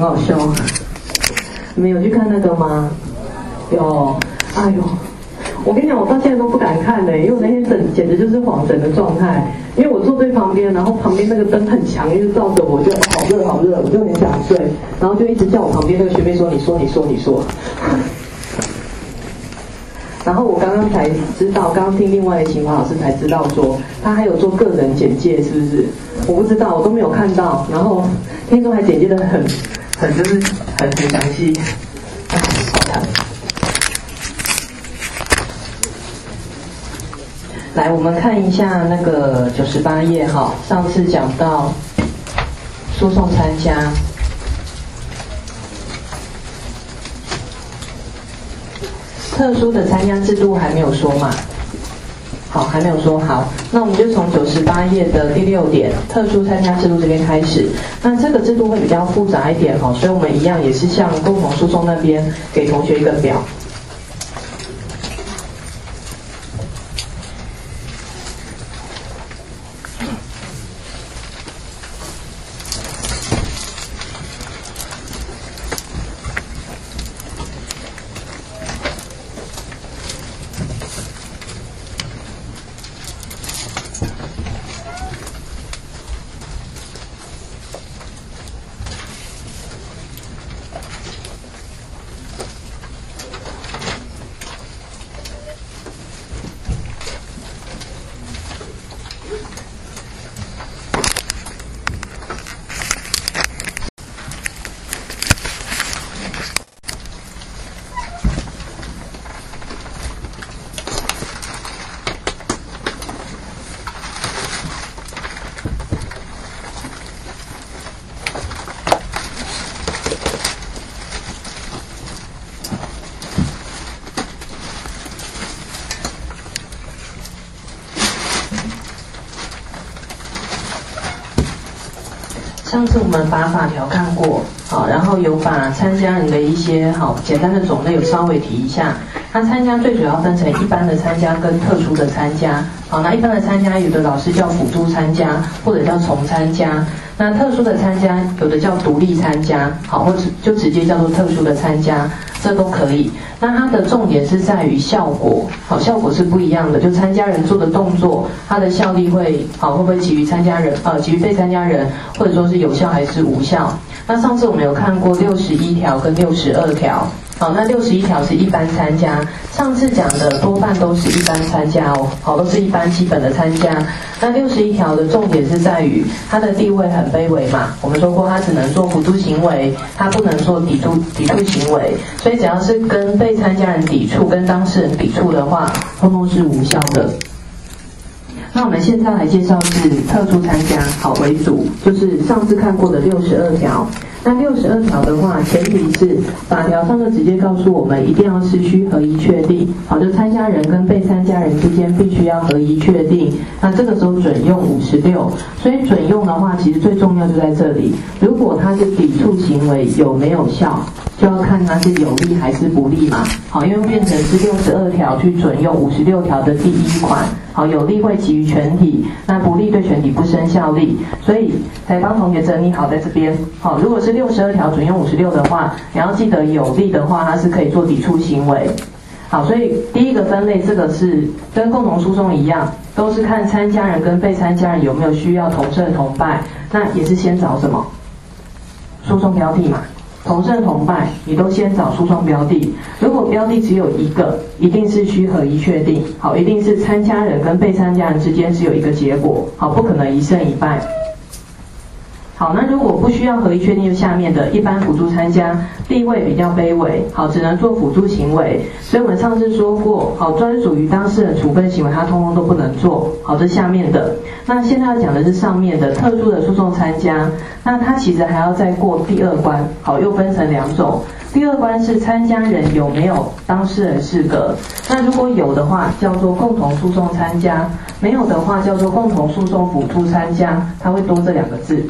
很好笑。你们有去看那个吗？有，哎呦，我跟你讲，我到现在都不敢看呢，因为我那天整简直就是恍神的状态，因为我坐最旁边，然后旁边那个灯很强，一直照着我，就好热好热，我就很想睡，然后就一直叫我旁边那个学妹说：“你说，你说，你说。”然后我刚刚才知道，刚刚听另外的秦华老师才知道说，他还有做个人简介，是不是？我不知道，我都没有看到。然后听说还简介的很，很就是很很详细，好疼。来，我们看一下那个九十八页哈，上次讲到诉讼参加。特殊的参加制度还没有说嘛？好，还没有说好，那我们就从九十八页的第六点特殊参加制度这边开始。那这个制度会比较复杂一点哈，所以我们一样也是向共同诉讼那边给同学一个表。上次我们把法条看过，好，然后有参加人的一些好简单的种类有稍微提一下。那参加最主要分成一般的参加跟特殊的参加，好，那一般的参加有的老师叫辅助参加或者叫重参加，那特殊的参加有的叫独立参加，好，或者就直接叫做特殊的参加。这都可以，那它的重点是在于效果，好，效果是不一样的。就参加人做的动作，它的效力会好，会不会给予参加人，呃，给予被参加人，或者说是有效还是无效？那上次我们有看过六十一条跟六十二条。好，那六十一条是一般参加，上次讲的多半都是一般参加哦，好，都是一般基本的参加。那六十一条的重点是在于他的地位很卑微嘛，我们说过他只能做辅助行为，他不能做抵触抵触行为，所以只要是跟被参加人抵触、跟当事人抵触的话，通通是无效的。那我们现在来介绍是特殊参加，好为主，就是上次看过的六十二条。那六十二条的话，前提是法条上就直接告诉我们，一定要是需合一确定。好，就参加人跟被参加人之间必须要合一确定。那这个时候准用五十六，所以准用的话，其实最重要就在这里。如果它是抵触行为有没有效，就要看它是有利还是不利嘛。好，因为变成是六十二条去准用五十六条的第一款。好，有利会给予全体，那不利对全体不生效力。所以才帮同学整理好在这边。好，如果是。六十二条准用五十六的话，你要记得有利的话，它是可以做抵触行为。好，所以第一个分类，这个是跟共同诉讼一样，都是看参加人跟被参加人有没有需要同胜同败。那也是先找什么？诉讼标的嘛，同胜同败，你都先找诉讼标的。如果标的只有一个，一定是需合一确定。好，一定是参加人跟被参加人之间只有一个结果。好，不可能一胜一败。好，那如果不需要合一确定，就下面的一般辅助参加地位比较卑微，好，只能做辅助行为。所以我们上次说过，好，专属于当事人处分行为，他通通都不能做。好，这下面的。那现在要讲的是上面的特殊的诉讼参加，那他其实还要再过第二关，好，又分成两种。第二关是参加人有没有当事人适格，那如果有的话，叫做共同诉讼参加；没有的话，叫做共同诉讼辅助参加，它会多这两个字。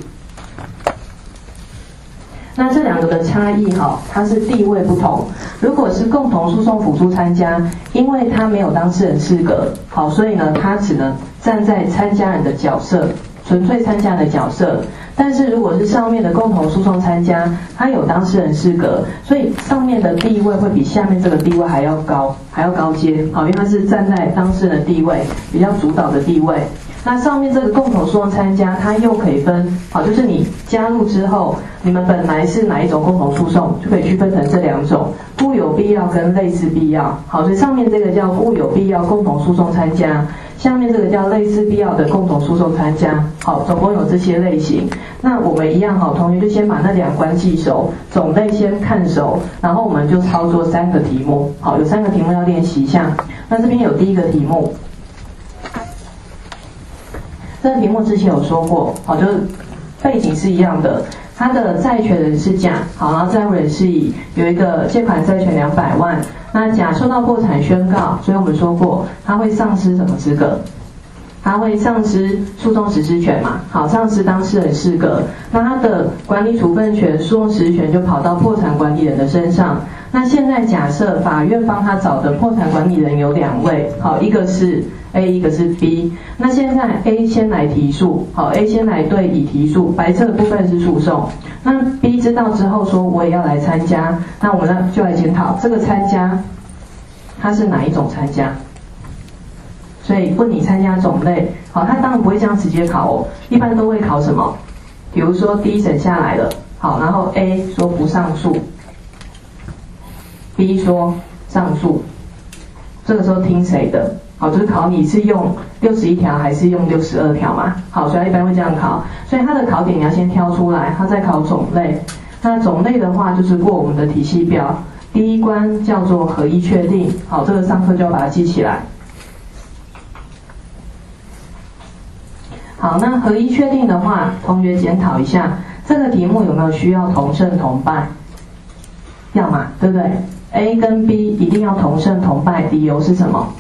那这两个的差异哈，它是地位不同。如果是共同诉讼辅助参加，因为他没有当事人资格，好，所以呢，他只能站在参加人的角色，纯粹参加人的角色。但是如果是上面的共同诉讼参加，他有当事人资格，所以上面的地位会比下面这个地位还要高，还要高阶，好，因为他是站在当事人的地位比较主导的地位。那上面这个共同诉讼参加，它又可以分，好，就是你加入之后，你们本来是哪一种共同诉讼，就可以区分成这两种，固有必要跟类似必要。好，所以上面这个叫固有必要共同诉讼参加，下面这个叫类似必要的共同诉讼参加。好，总共有这些类型。那我们一样，好，同学就先把那两关记熟，种类先看熟，然后我们就操作三个题目。好，有三个题目要练习一下。那这边有第一个题目。这个题目之前有说过，好，就是背景是一样的，他的债权人是甲，好，然后债务人是乙，有一个借款债权两百万，那甲受到破产宣告，所以我们说过他会丧失什么资格？他会丧失诉讼实施权嘛？好，丧失当事人资格，那他的管理处分权、诉讼实施权就跑到破产管理人的身上。那现在假设法院帮他找的破产管理人有两位，好，一个是。A 一个是 B，那现在 A 先来提诉，好，A 先来对乙提诉，白色的部分是诉讼。那 B 知道之后说我也要来参加，那我们呢就来检讨这个参加，它是哪一种参加？所以问你参加种类，好，他当然不会这样直接考哦，一般都会考什么？比如说第一审下来了，好，然后 A 说不上诉，B 说上诉，这个时候听谁的？好，就是考你是用六十一条还是用六十二条嘛？好，所以一般会这样考。所以它的考点你要先挑出来，它再考种类。那种类的话，就是过我们的体系表，第一关叫做合一确定。好，这个上课就要把它记起来。好，那合一确定的话，同学检讨一下，这个题目有没有需要同胜同败？要嘛，对不对？A 跟 B 一定要同胜同败，理由是什么？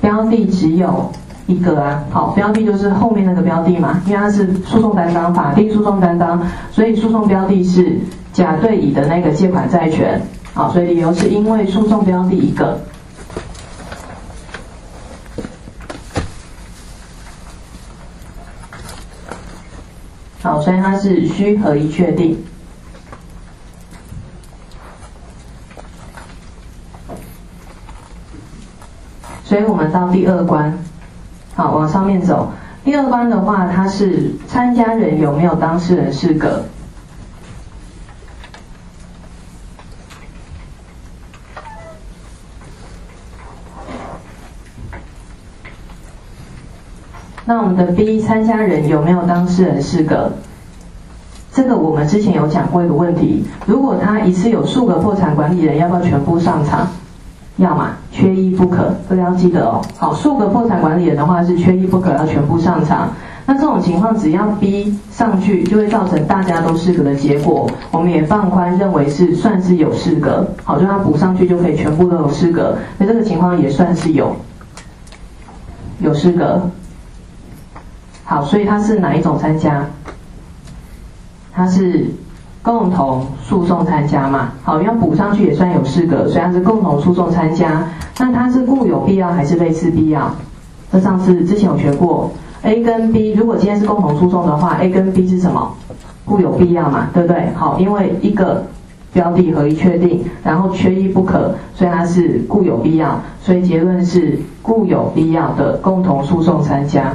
标的只有一个啊，好，标的就是后面那个标的嘛，因为它是诉讼担当，法定诉讼担当，所以诉讼标的是甲对乙的那个借款债权，好，所以理由是因为诉讼标的一个，好，所以它是需合一确定。所以我们到第二关，好，往上面走。第二关的话，它是参加人有没有当事人适格。那我们的 B 参加人有没有当事人适格？这个我们之前有讲过一个问题，如果他一次有数个破产管理人，要不要全部上场？要嘛，缺一不可，这个要记得哦。好，数个破产管理人的话是缺一不可，要全部上场。那这种情况只要逼上去，就会造成大家都适格的结果。我们也放宽，认为是算是有适格。好，就他补上去就可以全部都有适格。那这个情况也算是有有适格。好，所以他是哪一种参加？他是。共同诉讼参加嘛，好，要补上去也算有适格，虽然是共同诉讼参加，那它是固有必要还是类似必要？这上次之前有学过，A 跟 B 如果今天是共同诉讼的话，A 跟 B 是什么？固有必要嘛，对不对？好，因为一个标的合一确定，然后缺一不可，所以它是固有必要，所以结论是固有必要的共同诉讼参加。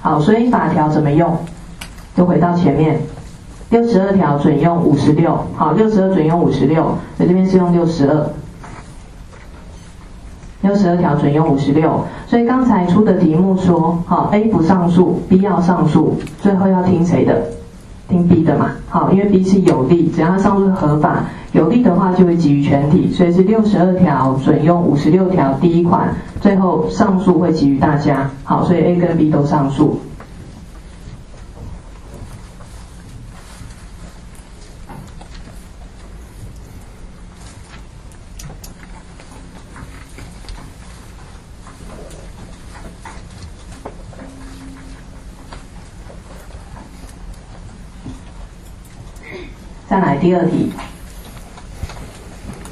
好，所以法条怎么用？就回到前面，六十二条准用五十六。好，六十二准用五十六，所以这边是用六十二。六十二条准用五十六，所以刚才出的题目说，好，A 不上诉，B 要上诉，最后要听谁的？听 B 的嘛。好，因为 B 是有利，只要他上诉合法，有利的话就会给予全体，所以是六十二条准用五十六条第一款。最后上诉会给予大家，好，所以 A 跟 B 都上诉。再来第二题，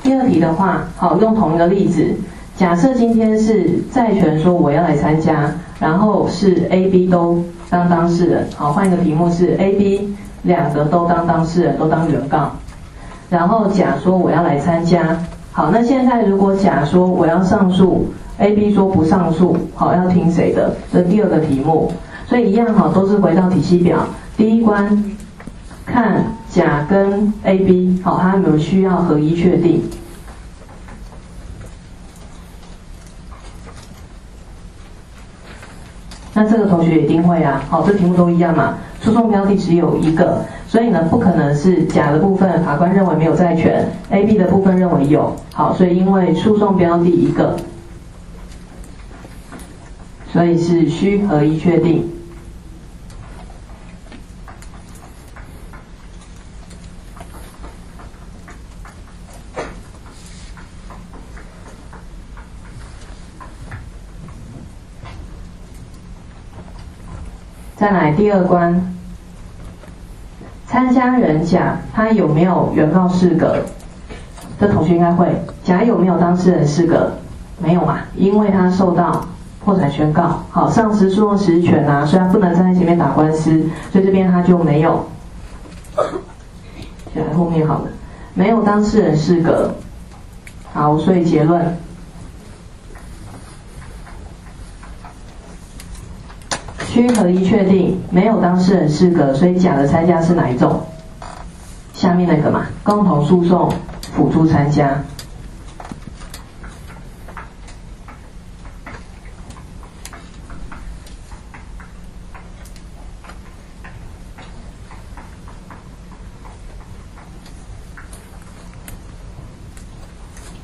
第二题的话，好，用同一个例子，假设今天是债权说我要来参加，然后是 A、B 都当当事人，好，换一个题目是 A、B 两个都当当事人，都当原告，然后甲说我要来参加，好，那现在如果甲说我要上诉，A、B 说不上诉，好，要听谁的？这第二个题目，所以一样好，都是回到体系表，第一关看甲跟 A、B 好，他有没有需要合一确定？那这个同学一定会啊，好，这题目都一样嘛。诉讼标的只有一个，所以呢，不可能是甲的部分法官认为没有债权，A、B 的部分认为有。好，所以因为诉讼标的一个，所以是需合一确定。再来第二关，参加人甲他有没有原告适格？这同学应该会。甲有没有当事人适格？没有嘛，因为他受到破产宣告，好，丧失诉讼实权啊，虽然不能站在前面打官司，所以这边他就没有。写在后面好了，没有当事人适格。好，所以结论。需合一确定，没有当事人适格，所以甲的参加是哪一种？下面那个嘛，共同诉讼辅助参加。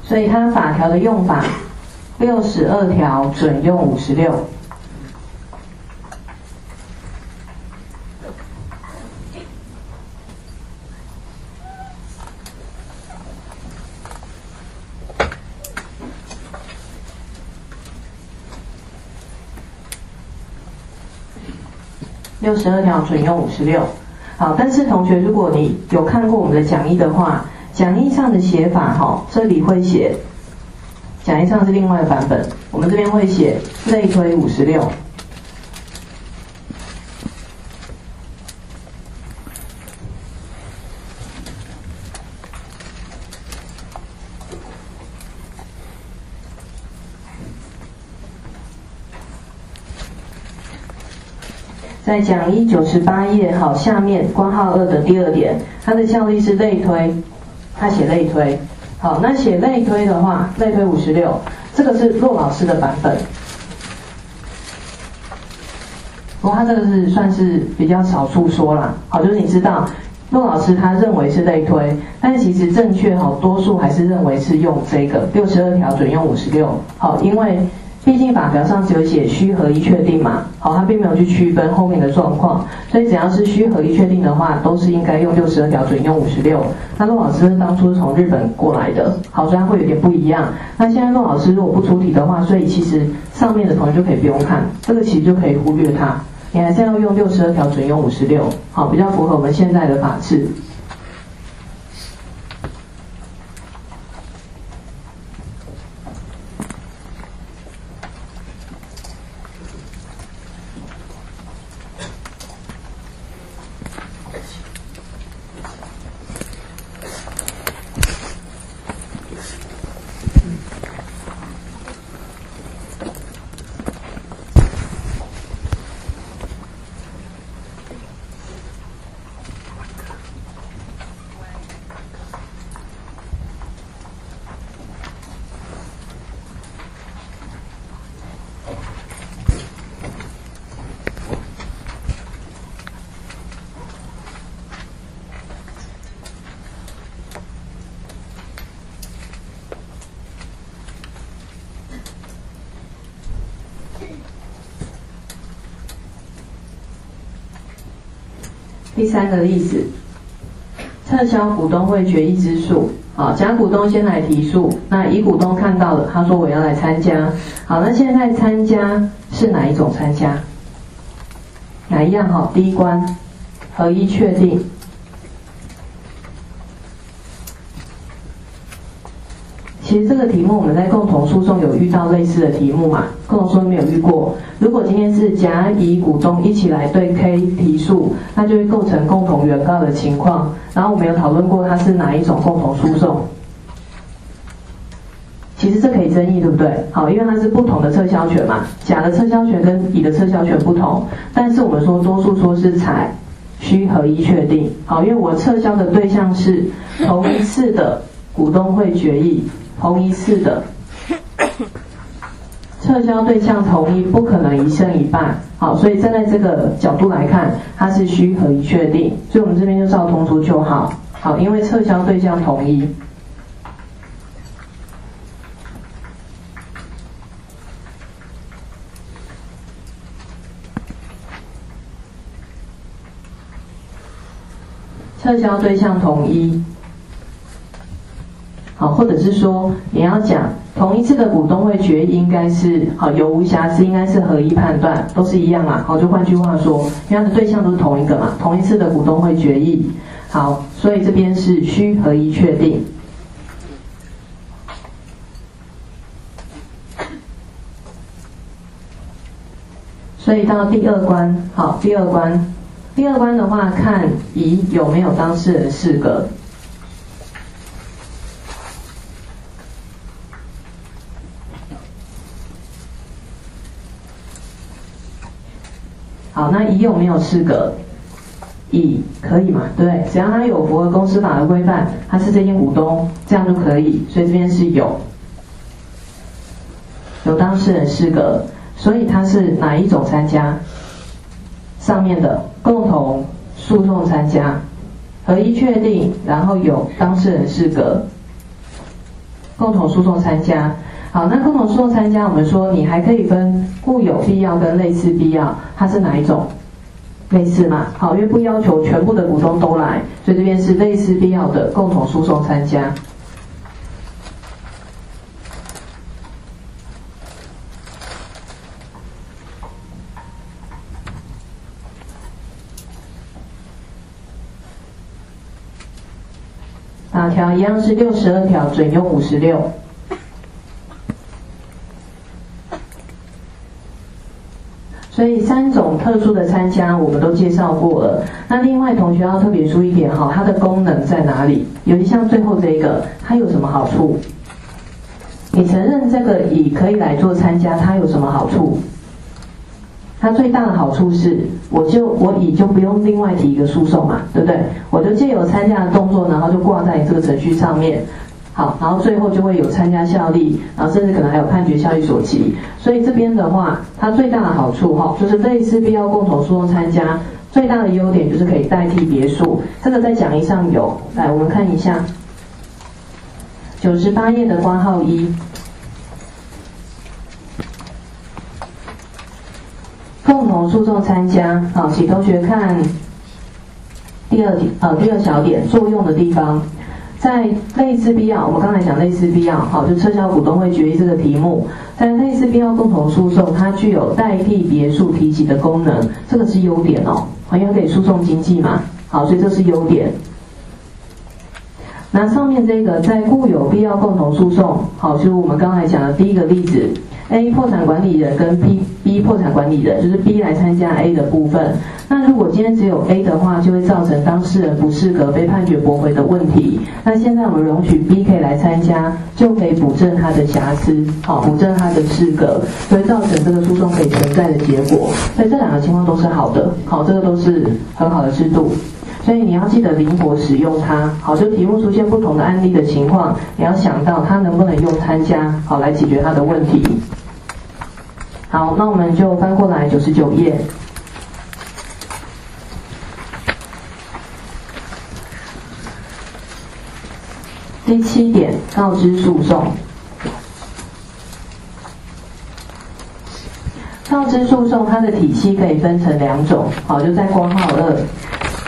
所以它法条的用法，六十二条准用五十六。六十二条准用五十六，好，但是同学，如果你有看过我们的讲义的话，讲义上的写法哈，这里会写，讲义上是另外的版本，我们这边会写类推五十六。在讲义九十八页，好，下面关号二的第二点，它的效力是类推，他写类推，好，那写类推的话，类推五十六，这个是骆老师的版本，不过他这个是算是比较少数说啦，好，就是你知道，骆老师他认为是类推，但其实正确好多数还是认为是用这个六十二条准用五十六，好，因为。毕竟法条上只有写需合一确定嘛，好，它并没有去区分后面的状况，所以只要是需合一确定的话，都是应该用六十二条准用五十六。那陆老师当初是从日本过来的，好，虽然会有点不一样。那现在陆老师如果不出题的话，所以其实上面的同学就可以不用看，这个其实就可以忽略它，你还是要用六十二条准用五十六，好，比较符合我们现在的法制。第三个例子，撤销股东会决议之诉。好，甲股东先来提诉，那乙股东看到了，他说我要来参加。好，那现在参加是哪一种参加？哪一样？好，第一关，合一确定。其实这个题目我们在共同诉讼有遇到类似的题目嘛？共同诉讼没有遇过。如果今天是甲、乙股东一起来对 K 提诉，那就会构成共同原告的情况。然后我们有讨论过它是哪一种共同诉讼。其实这可以争议，对不对？好，因为它是不同的撤销权嘛，甲的撤销权跟乙的撤销权不同。但是我们说多数说是采需合一确定。好，因为我撤销的对象是同一次的股东会决议，同一次的撤销对象同一，不可能一胜一半。好，所以站在这个角度来看，它是需合一确定。所以我们这边就照通出就好。好，因为撤销对象同一。撤销对象同一，好，或者是说你要讲同一次的股东会决议应该是好有无瑕疵，应该是合一判断，都是一样嘛。好，就换句话说，因为它的对象都是同一个嘛，同一次的股东会决议，好，所以这边是需合一确定。所以到第二关，好，第二关。第二关的话，看乙有没有当事人适格。好，那乙有没有适格？乙可以嘛？对，只要他有符合公司法的规范，他是这间股东，这样就可以。所以这边是有，有当事人适格，所以他是哪一种参加？上面的。共同诉讼参加，合一确定，然后有当事人适格，共同诉讼参加。好，那共同诉讼参加，我们说你还可以分固有必要跟类似必要，它是哪一种？类似嘛？好，因为不要求全部的股东都来，所以这边是类似必要的共同诉讼参加。哪条一样是六十二条，准用五十六。所以三种特殊的参加我们都介绍过了。那另外同学要特别注意一点哈，它的功能在哪里？尤其像最后这一个，它有什么好处？你承认这个乙可以来做参加，它有什么好处？它最大的好处是，我就我乙就不用另外提一个诉讼嘛，对不对？我就借由参加的动作，然后就挂在这个程序上面，好，然后最后就会有参加效力，然后甚至可能还有判决效力所及。所以这边的话，它最大的好处哈，就是类似必要共同诉讼参加最大的优点就是可以代替别墅。这个在讲义上有，来我们看一下，九十八页的挂号一。共同诉讼参加，好，请同学看第二点，呃，第二小点作用的地方，在类似必要，我们刚才讲类似必要，好，就撤销股东会决议这个题目，在类似必要共同诉讼，它具有代替别墅提起的功能，这个是优点哦，因为可以诉讼经济嘛，好，所以这是优点。那上面这个在固有必要共同诉讼，好，就是我们刚才讲的第一个例子。A 破产管理人跟 B B 破产管理人，就是 B 来参加 A 的部分。那如果今天只有 A 的话，就会造成当事人不适格被判决驳回的问题。那现在我们容许 B 可以来参加，就可以补正他的瑕疵，好，补正他的适格，所以造成这个诉讼可以存在的结果。所以这两个情况都是好的，好，这个都是很好的制度。所以你要记得灵活使用它，好，就题目出现不同的案例的情况，你要想到它能不能用参加，好来解决它的问题。好，那我们就翻过来九十九页，第七点告知诉讼。告知诉讼它的体系可以分成两种，好，就在括号二。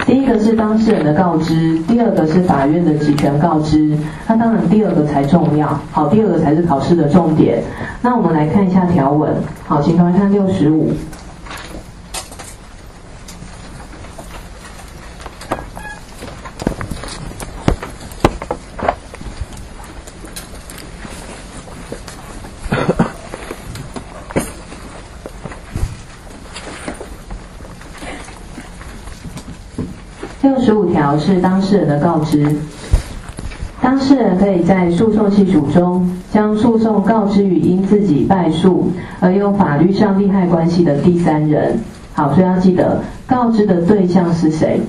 第一个是当事人的告知，第二个是法院的职权告知。那当然第二个才重要，好，第二个才是考试的重点。那我们来看一下条文，好，请同学看六十五。六是当事人的告知。当事人可以在诉讼系数中将诉讼告知于因自己败诉而有法律上利害关系的第三人。好，所以要记得告知的对象是谁？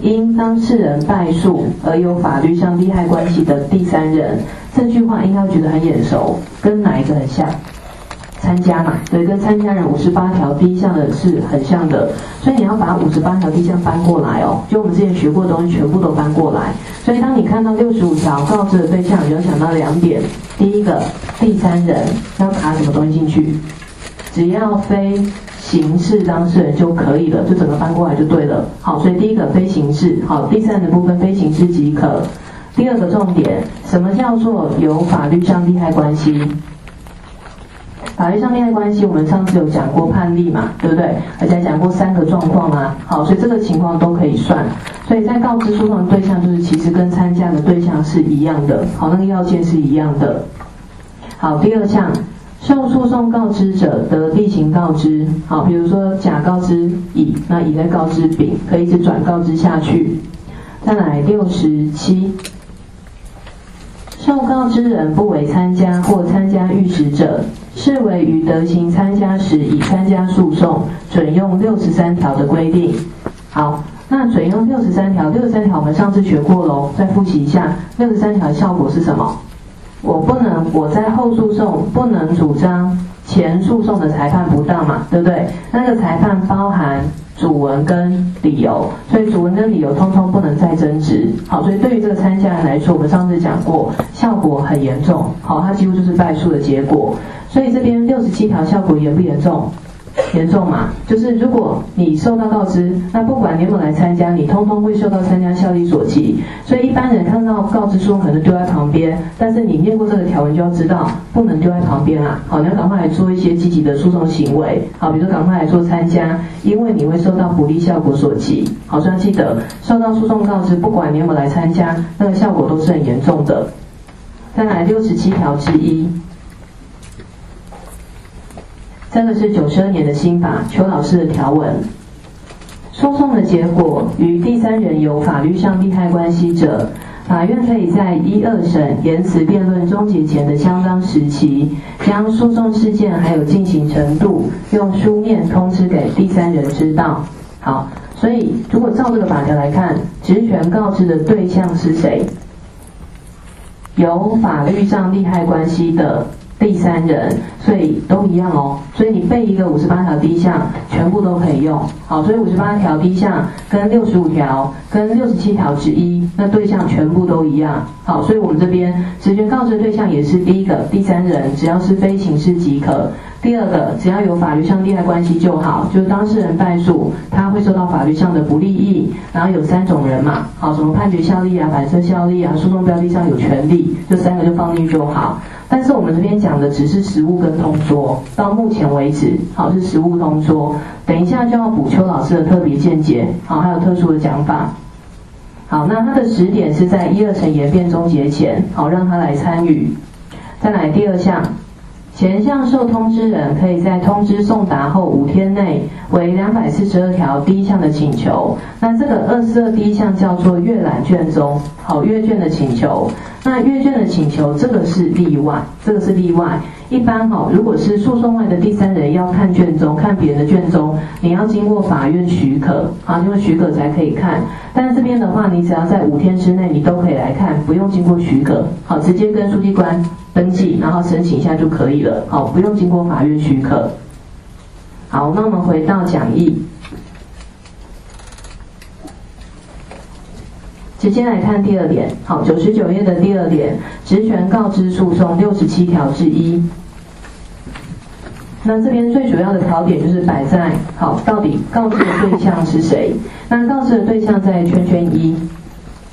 因当事人败诉而有法律上利害关系的第三人。这句话应该觉得很眼熟，跟哪一个很像？参加嘛，对，跟参加人五十八条第一项的是很像的，所以你要把五十八条第一项搬过来哦，就我们之前学过的东西全部都搬过来。所以当你看到六十五条告知的对象，你就想到两点：第一个，第三人要卡什么东西进去？只要非刑事当事人就可以了，就整个搬过来就对了。好，所以第一个非刑事，好，第三的部分非刑事即可。第二个重点，什么叫做有法律上利害关系？法律上面的关系，我们上次有讲过判例嘛，对不对？而且讲过三个状况啊，好，所以这个情况都可以算。所以在告知诉讼的对象，就是其实跟参加的对象是一样的，好，那个要件是一样的。好，第二项，受诉讼告知者得例行告知，好，比如说甲告知乙，那乙再告知丙，可以一直转告知下去。再来六十七，受告知人不为参加或参加预识者。视为于德行参加时已参加诉讼，准用六十三条的规定。好，那准用六十三条，六十三条我们上次学过喽，再复习一下，六十三条效果是什么？我不能，我在后诉讼不能主张前诉讼的裁判不当嘛，对不对？那个裁判包含主文跟理由，所以主文跟理由通通不能再争执。好，所以对于这个参加人来说，我们上次讲过，效果很严重。好，它几乎就是败诉的结果。所以这边六十七条效果严不严重？严重嘛？就是如果你受到告知，那不管你有没有来参加，你通通会受到参加效力所及。所以一般人看到告知书可能丢在旁边，但是你念过这个条文就要知道，不能丢在旁边啊！好，你要赶快来做一些积极的诉讼行为。好，比如说赶快来做参加，因为你会受到不利效果所及。好，所以要记得，受到诉讼告知，不管你有没有来参加，那个效果都是很严重的。再来六十七条之一。这个是九十二年的新法，邱老师的条文。诉讼的结果与第三人有法律上利害关系者，法院可以在一二审言辞辩论终结前的相当时期，将诉讼事件还有进行程度，用书面通知给第三人知道。好，所以如果照这个法条来看，职权告知的对象是谁？有法律上利害关系的。第三人，所以都一样哦。所以你背一个五十八条第一项，全部都可以用。好，所以五十八条第一项跟六十五条跟六十七条之一，那对象全部都一样。好，所以我们这边职权告知对象也是第一个第三人，只要是非刑事即可。第二个，只要有法律上利害关系就好，就是当事人败诉，他会受到法律上的不利益。然后有三种人嘛，好，什么判决效力啊、反射效力啊、诉讼标的上有权利，这三个就放进去就好。但是我们这边讲的只是实物跟通说，到目前为止，好是实物通说。等一下就要补邱老师的特别见解，好，还有特殊的讲法。好，那他的时点是在一二层言辩终结前，好，让他来参与。再来第二项。前项受通知人可以在通知送达后五天内，为两百四十二条第一项的请求。那这个二四二第一项叫做阅览卷宗，好阅卷的请求。那阅卷的请求，这个是例外，这个是例外。一般哈，如果是诉讼外的第三人要看卷宗，看别人的卷宗，你要经过法院许可，啊，因为许可才可以看。但是这边的话，你只要在五天之内，你都可以来看，不用经过许可，好，直接跟书记官登记，然后申请一下就可以了，好，不用经过法院许可。好，那我们回到讲义，直接来看第二点，好，九十九页的第二点，职权告知诉讼六十七条之一。那这边最主要的考点就是摆在好，到底告知的对象是谁？那告知的对象在圈圈一，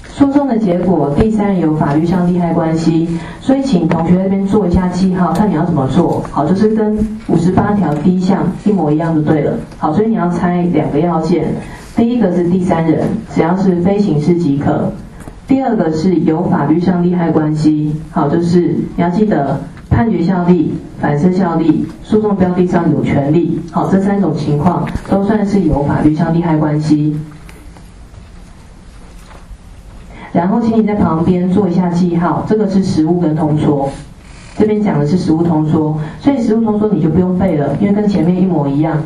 诉讼的结果第三人有法律上利害关系，所以请同学那边做一下记号，看你要怎么做。好，就是跟五十八条第一项一模一样就对了。好，所以你要猜两个要件，第一个是第三人，只要是非刑事即可；第二个是有法律上利害关系。好，就是你要记得。判决效力、反射效力、诉讼标的上有权利，好，这三种情况都算是有法律上利害关系。然后请你在旁边做一下记号，这个是实物跟通说。这边讲的是实物通说，所以实物通说你就不用背了，因为跟前面一模一样。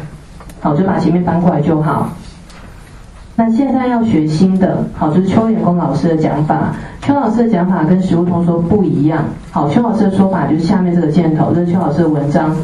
好，就把前面翻过来就好。那现在要学新的，好，就是邱远公老师的讲法。邱老师的讲法跟实物通说不一样。好，邱老师的说法就是下面这个箭头，这是邱老师的文章。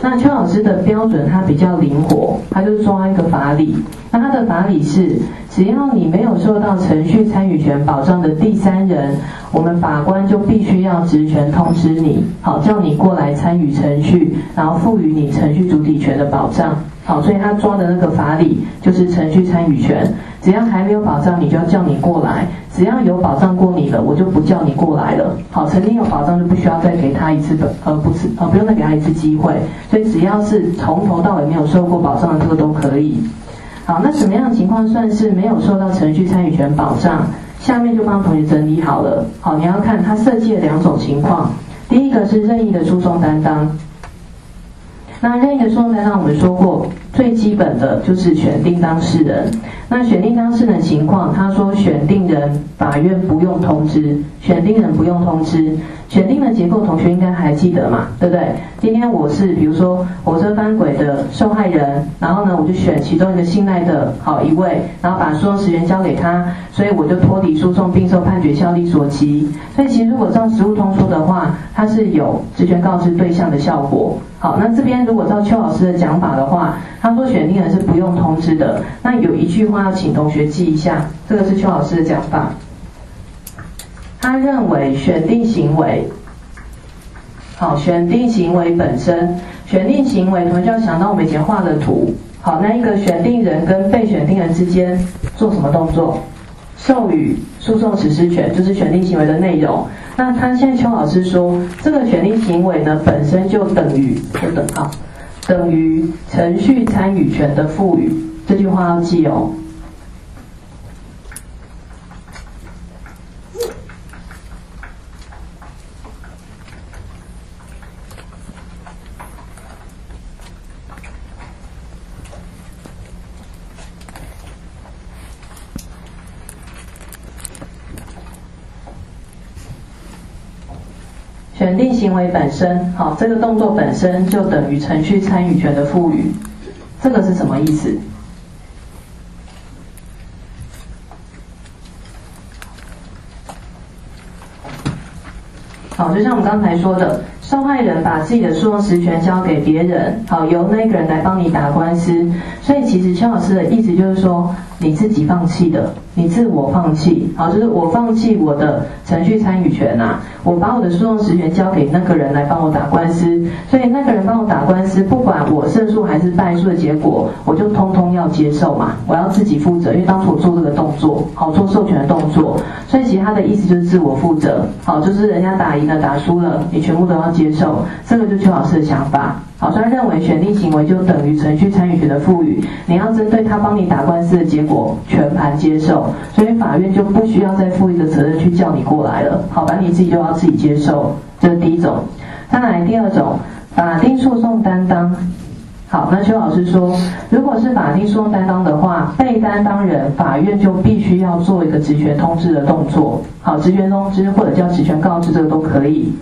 那邱老师的标准，他比较灵活，他就抓一个法理。那他的法理是，只要你没有受到程序参与权保障的第三人，我们法官就必须要职权通知你，好，叫你过来参与程序，然后赋予你程序主体权的保障。好，所以他抓的那个法理就是程序参与权，只要还没有保障，你就要叫你过来；只要有保障过你了，我就不叫你过来了。好，曾经有保障就不需要再给他一次，呃，不是，呃，不用再给他一次机会。所以只要是从头到尾没有受过保障的，这个都可以。好，那什么样的情况算是没有受到程序参与权保障？下面就帮同学整理好了。好，你要看他设计的两种情况，第一个是任意的诉讼担当。那任意的诉讼担当，我们说过，最基本的就是选定当事人。那选定当事人情况，他说选定人法院不用通知，选定人不用通知。选定的结构，同学应该还记得嘛？对不对？今天我是比如说火车翻轨的受害人，然后呢，我就选其中一个信赖的好一位，然后把诉讼时间交给他，所以我就脱离诉讼，并受判决效力所及。所以其实如果照实务通说的话，它是有职权告知对象的效果。好，那这边如果照邱老师的讲法的话，他说选定人是不用通知的。那有一句话要请同学记一下，这个是邱老师的讲法。他认为选定行为，好，选定行为本身，选定行为，同学就要想到我们以前画的图。好，那一个选定人跟被选定人之间做什么动作？授予诉讼实施权，就是选定行为的内容。那他现在邱老师说，这个选定行为呢，本身就等于就等号，等于程序参与权的赋予。这句话要记哦。选定行为本身，好，这个动作本身就等于程序参与权的赋予，这个是什么意思？好，就像我们刚才说的，受害人把自己的诉讼实权交给别人，好，由那个人来帮你打官司，所以其实邱老师的意思就是说，你自己放弃的。你自我放弃，好，就是我放弃我的程序参与权呐，我把我的诉讼实权交给那个人来帮我打官司，所以那个人帮我打官司，不管我胜诉还是败诉的结果，我就通通要接受嘛，我要自己负责，因为当初我做这个动作，好做授权的动作，所以其他的意思就是自我负责，好，就是人家打赢了打输了，你全部都要接受，这个就邱老师的想法。好，所以认为选定行为就等于程序参与权的赋予，你要针对他帮你打官司的结果全盘接受，所以法院就不需要再负一个责任去叫你过来了。好，吧，你自己就要自己接受，这是第一种。再来第二种，法定诉讼担当。好，那邱老师说，如果是法定诉讼担当的话，被担当人法院就必须要做一个职权通知的动作。好，职权通知或者叫职权告知，这个都可以。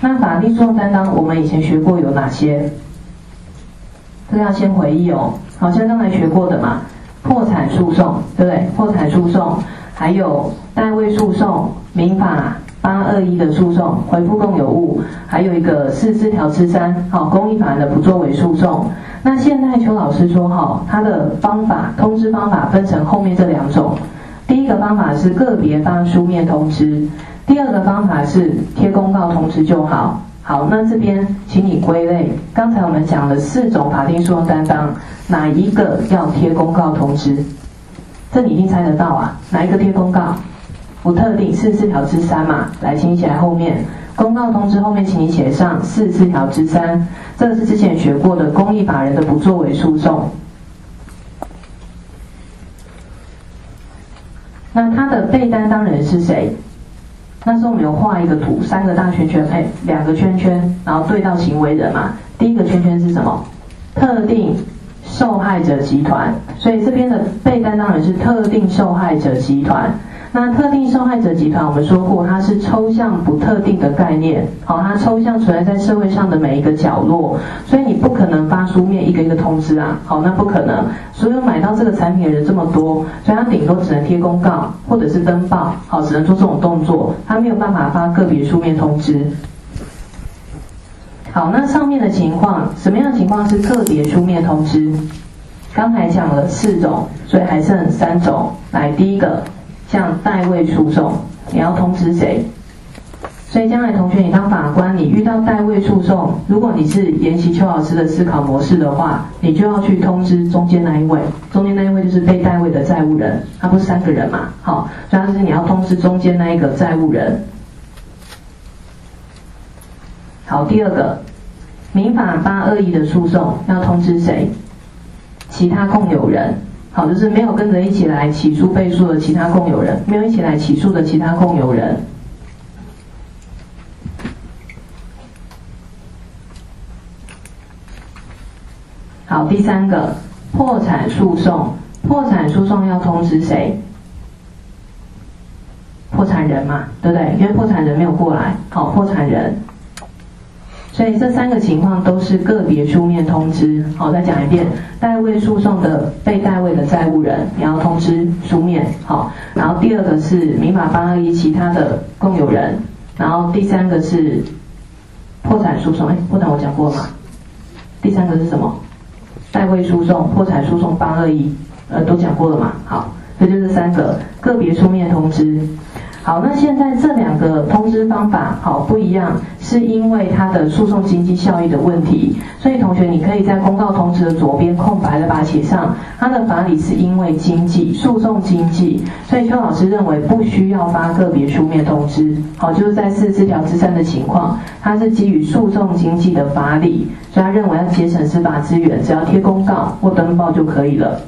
那法律诉讼担当，我们以前学过有哪些？这个要先回忆哦，好像刚才学过的嘛，破产诉讼，对不对？破产诉讼，还有代位诉讼、民法八二一的诉讼、回复共有物，还有一个四四条之三，好，公益法的不作为诉讼。那现在邱老师说，哈，他的方法通知方法分成后面这两种，第一个方法是个别发书面通知，第二个方法是贴公告通知就好。好，那这边请你归类。刚才我们讲了四种法定诉讼担当，哪一个要贴公告通知？这你一定猜得到啊？哪一个贴公告？不特定，四四条之三嘛。来，请你写在后面。公告通知后面，请你写上四四条之三。这个是之前学过的公益法人的不作为诉讼。那他的被担当人是谁？那时候我们有画一个图，三个大圈圈，哎，两个圈圈，然后对到行为人嘛。第一个圈圈是什么？特定受害者集团，所以这边的被担当人是特定受害者集团。那特定受害者集团，我们说过，它是抽象不特定的概念，好，它抽象存在在社会上的每一个角落，所以你不可能发书面一个一个通知啊，好，那不可能。所有买到这个产品的人这么多，所以它顶多只能贴公告或者是登报，好，只能做这种动作，它没有办法发个别书面通知。好，那上面的情况，什么样的情况是个别书面通知？刚才讲了四种，所以还剩三种。来，第一个，像代位诉讼，你要通知谁？所以将来同学，你当法官，你遇到代位诉讼，如果你是研习邱老师的思考模式的话，你就要去通知中间那一位，中间那一位就是被代位的债务人，他不是三个人嘛？好，所以就是你要通知中间那一个债务人。好，第二个，民法八二一的诉讼要通知谁？其他共有人，好，就是没有跟着一起来起诉被诉的其他共有人，没有一起来起诉的其他共有人。好，第三个，破产诉讼，破产诉讼要通知谁？破产人嘛，对不对？因为破产人没有过来，好，破产人。所以这三个情况都是个别书面通知。好，再讲一遍，代位诉讼的被代位的债务人，你要通知书面。好，然后第二个是民法八二一其他的共有人，然后第三个是破产诉讼。哎，破产我讲过了吗？第三个是什么？代位诉讼、破产诉讼八二一，呃，都讲过了嘛？好，这就是三个个别书面通知。好，那现在这两个通知方法好不一样，是因为它的诉讼经济效益的问题。所以同学，你可以在公告通知的左边空白的把它写上，它的法理是因为经济诉讼经济，所以邱老师认为不需要发个别书面通知。好，就是在四十条之三的情况，它是基于诉讼经济的法理，所以他认为要节省司法资源，只要贴公告或登报就可以了。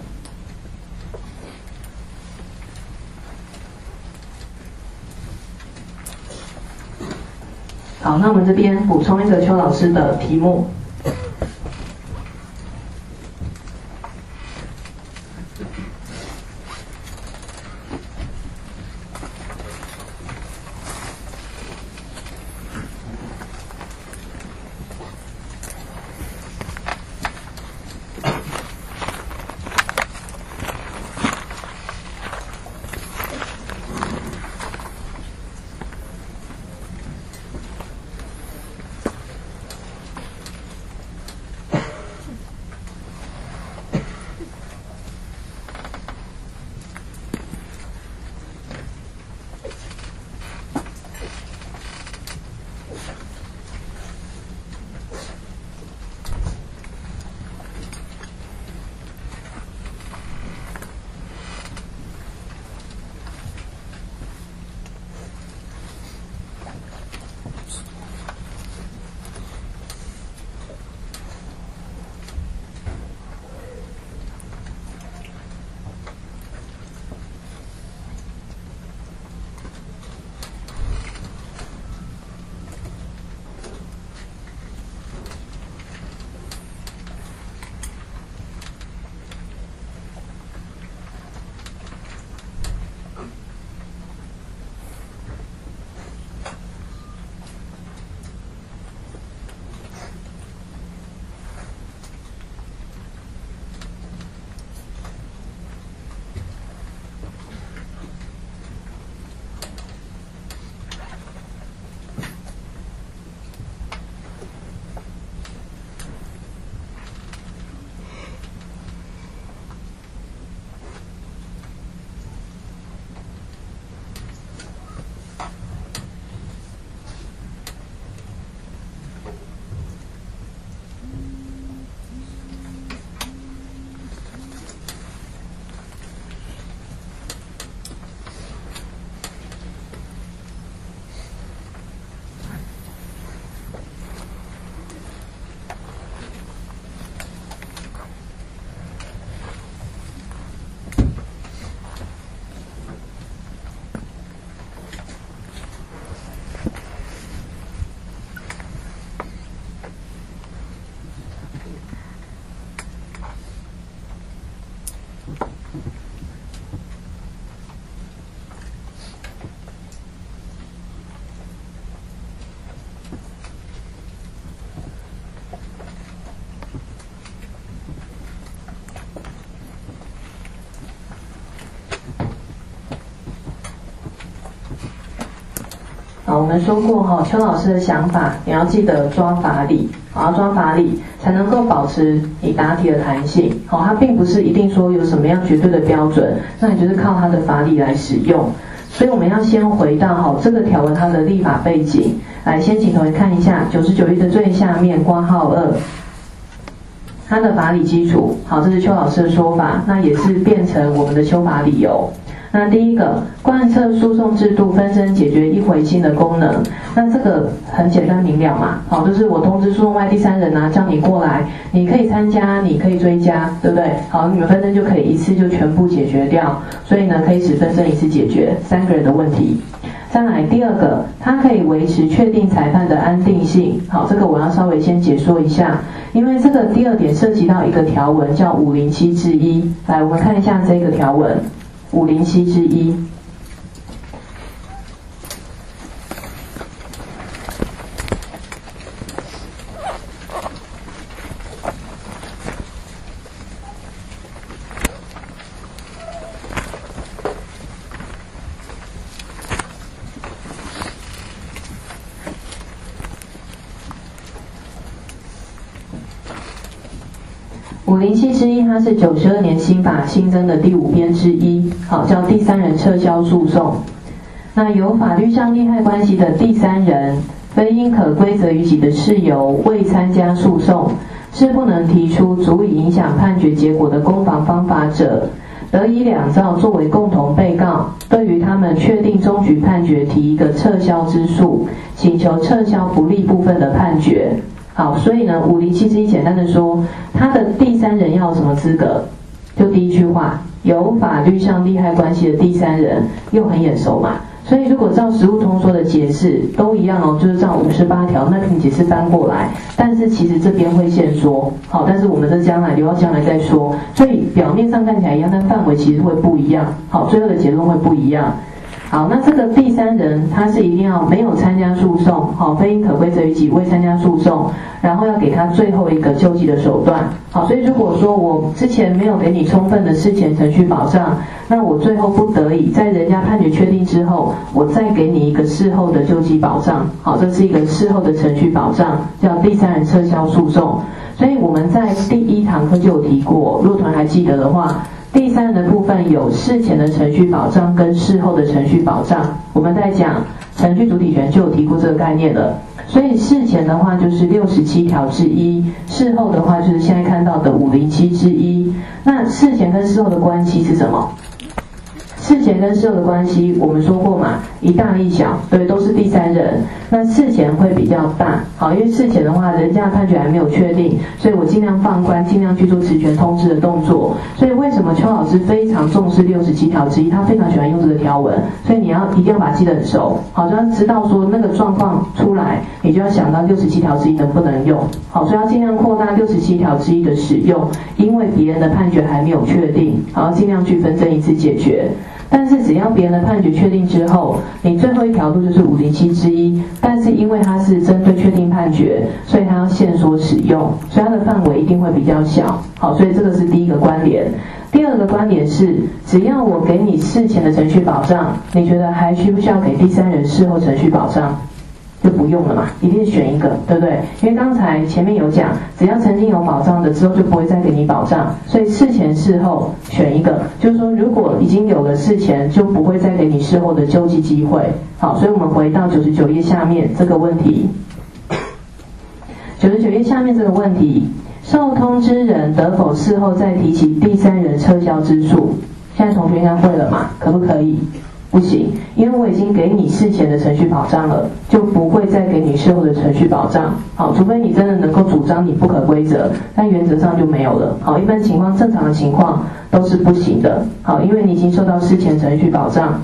好，那我们这边补充一个邱老师的题目。我们说过哈，邱老师的想法，你要记得抓法理，啊，抓法理才能够保持你答题的弹性。好，它并不是一定说有什么样绝对的标准，那你就是靠它的法理来使用。所以我们要先回到哈这个条文它的立法背景，来先请同学看一下九十九页的最下面括号二。它的法理基础，好，这是邱老师的说法，那也是变成我们的修法理由。那第一个，贯彻诉讼制度分身解决一回性的功能，那这个很简单明了嘛，好，就是我通知诉讼外第三人啊，叫你过来，你可以参加，你可以追加，对不对？好，你们分身就可以一次就全部解决掉，所以呢，可以使分身一次解决三个人的问题。再来第二个，它可以维持确定裁判的安定性。好，这个我要稍微先解说一下，因为这个第二点涉及到一个条文叫五零七之一。来，我们看一下这个条文，五零七之一。五零七之一，它是九十二年新法新增的第五编之一，好，叫第三人撤销诉讼。那有法律上利害关系的第三人，非因可归责于己的事由未参加诉讼，是不能提出足以影响判决结果的攻防方法者，得以两造作为共同被告，对于他们确定终局判决提一个撤销之诉，请求撤销不利部分的判决。好，所以呢，五零七之一简单的说，他的第三人要什么资格？就第一句话，有法律上利害关系的第三人，又很眼熟嘛。所以如果照实务通说的解释都一样哦，就是照五十八条，那可以解释搬过来。但是其实这边会现说，好，但是我们这将来留到将来再说。所以表面上看起来一样，但范围其实会不一样。好，最后的结论会不一样。好，那这个第三人他是一定要没有参加诉讼，好，非因可归责于己未参加诉讼，然后要给他最后一个救济的手段。好，所以如果说我之前没有给你充分的事前程序保障，那我最后不得已在人家判决确定之后，我再给你一个事后的救济保障。好，这是一个事后的程序保障，叫第三人撤销诉讼。所以我们在第一堂课就有提过，如果团还记得的话。第三的部分有事前的程序保障跟事后的程序保障。我们在讲程序主体权就有提过这个概念了。所以事前的话就是六十七条之一，事后的话就是现在看到的五零七之一。那事前跟事后的关系是什么？事前跟事后的关系，我们说过嘛，一大一小，对，都是第三人。那事前会比较大，好，因为事前的话，人家的判决还没有确定，所以我尽量放宽，尽量去做职权通知的动作。所以为什么邱老师非常重视六十七条之一，他非常喜欢用这个条文，所以你要一定要把它记得很熟，好，就要知道说那个状况出来，你就要想到六十七条之一能不能用，好，所以要尽量扩大六十七条之一的使用，因为别人的判决还没有确定，好，尽量去分争一次解决。但是只要别人的判决确定之后，你最后一条路就是五零七之一。但是因为它是针对确定判决，所以它要限缩使用，所以它的范围一定会比较小。好，所以这个是第一个关联。第二个观点是，只要我给你事前的程序保障，你觉得还需不需要给第三人事后程序保障？就不用了嘛，一定选一个，对不对？因为刚才前面有讲，只要曾经有保障的，之后就不会再给你保障，所以事前事后选一个，就是说如果已经有了事前，就不会再给你事后的救济机会。好，所以我们回到九十九页下面这个问题，九十九页下面这个问题，受通知人得否事后再提起第三人撤销之诉？现在同学应该会了嘛？可不可以？不行，因为我已经给你事前的程序保障了，就不会再给你事后的程序保障。好，除非你真的能够主张你不可规则，但原则上就没有了。好，一般情况正常的情况都是不行的。好，因为你已经受到事前程序保障。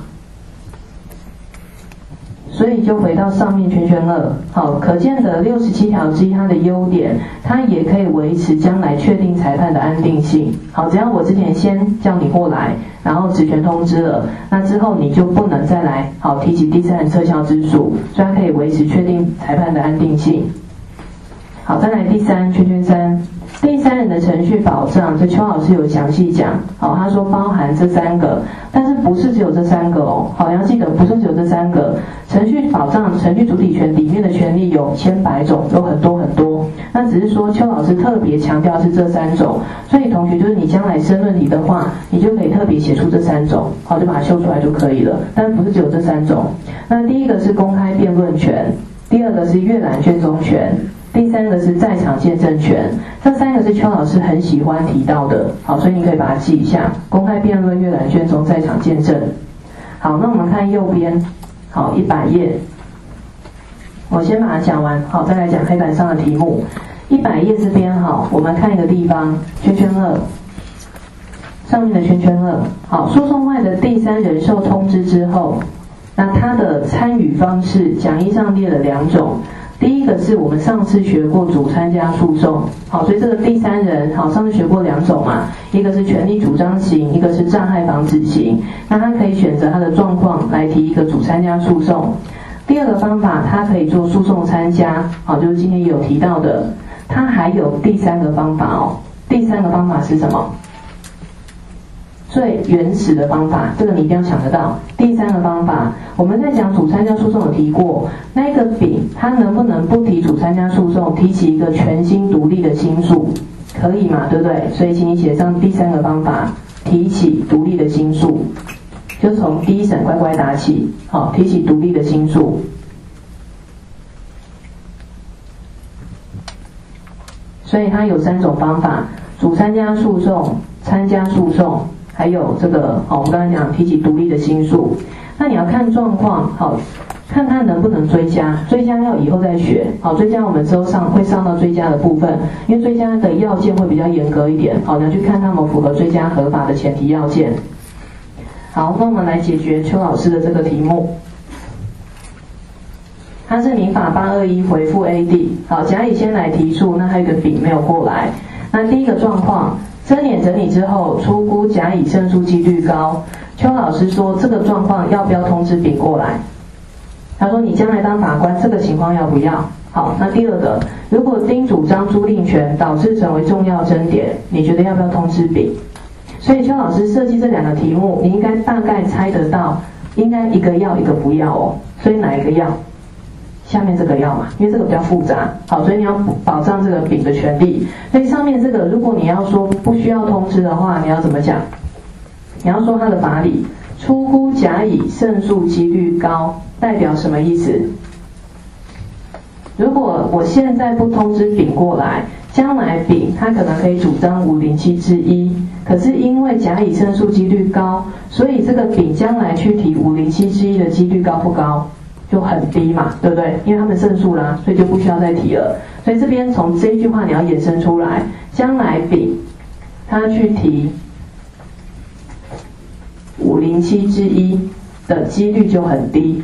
所以就回到上面圈圈二，好，可见的六十七条之一，它的优点，它也可以维持将来确定裁判的安定性。好，只要我之前先叫你过来，然后职权通知了，那之后你就不能再来，好提起第三人撤销之诉，所以它可以维持确定裁判的安定性。好，再来第三圈圈三，第三人的程序保障，这邱老师有详细讲，好，他说包含这三个，但是。不是只有这三个哦，好，要记得不是只有这三个。程序保障、程序主体权里面的权利有千百种，有很多很多。那只是说邱老师特别强调是这三种，所以同学就是你将来申论题的话，你就可以特别写出这三种，好，就把它修出来就可以了。但不是只有这三种。那第一个是公开辩论权，第二个是阅览卷宗权。第三个是在场见证权，这三个是邱老师很喜欢提到的，好，所以你可以把它记一下。公开辩论、阅览卷中、在场见证。好，那我们看右边，好，一百页，我先把它讲完，好，再来讲黑板上的题目。一百页这边，好，我们看一个地方，圈圈二，上面的圈圈二，好，诉讼外的第三人受通知之后，那他的参与方式，讲义上列了两种。第一个是我们上次学过主参加诉讼，好，所以这个第三人，好，上次学过两种嘛，一个是权利主张型，一个是障碍防止型。那他可以选择他的状况来提一个主参加诉讼。第二个方法，他可以做诉讼参加，好，就是今天有提到的。他还有第三个方法哦，第三个方法是什么？最原始的方法，这个你一定要想得到。第三个方法，我们在讲主参加诉讼有提过，那个丙他能不能不提主参加诉讼，提起一个全新独立的新诉，可以嘛？对不对？所以请你写上第三个方法，提起独立的新诉，就从第一审乖乖打起，好，提起独立的新诉。所以它有三种方法：主参加诉讼、参加诉讼。还有这个，好，我们刚才讲提起独立的心数，那你要看状况，好，看他能不能追加，追加要以后再学，好，追加我们之后上会上到追加的部分，因为追加的要件会比较严格一点，好，你要去看他们符合追加合法的前提要件。好，那我们来解决邱老师的这个题目，他是民法八二一回复 A D，好，甲乙先来提出，那还有个丙没有过来，那第一个状况。睁眼整理之后，出估甲乙胜诉几率高。邱老师说这个状况要不要通知丙过来？他说你将来当法官，这个情况要不要？好，那第二个，如果丁主张租赁权导致成为重要争点，你觉得要不要通知丙？所以邱老师设计这两个题目，你应该大概猜得到，应该一个要一个不要哦。所以哪一个要？下面这个要嘛，因为这个比较复杂，好，所以你要保障这个丙的权利。所以上面这个，如果你要说不需要通知的话，你要怎么讲？你要说它的法理，出乎甲乙胜诉几率高，代表什么意思？如果我现在不通知丙过来，将来丙他可能可以主张五零七之一，可是因为甲乙胜诉几率高，所以这个丙将来去提五零七之一的几率高不高？就很低嘛，对不对？因为他们胜诉啦，所以就不需要再提了。所以这边从这一句话你要衍生出来，将来丙他去提五零七之一的几率就很低。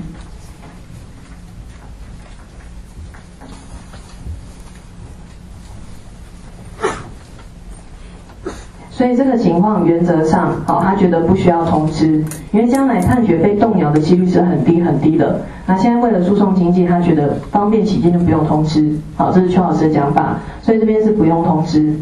所以这个情况原则上，好，他觉得不需要通知，因为将来判决被动摇的几率是很低很低的。那现在为了诉讼经济，他觉得方便起见就不用通知，好，这是邱老师的讲法，所以这边是不用通知。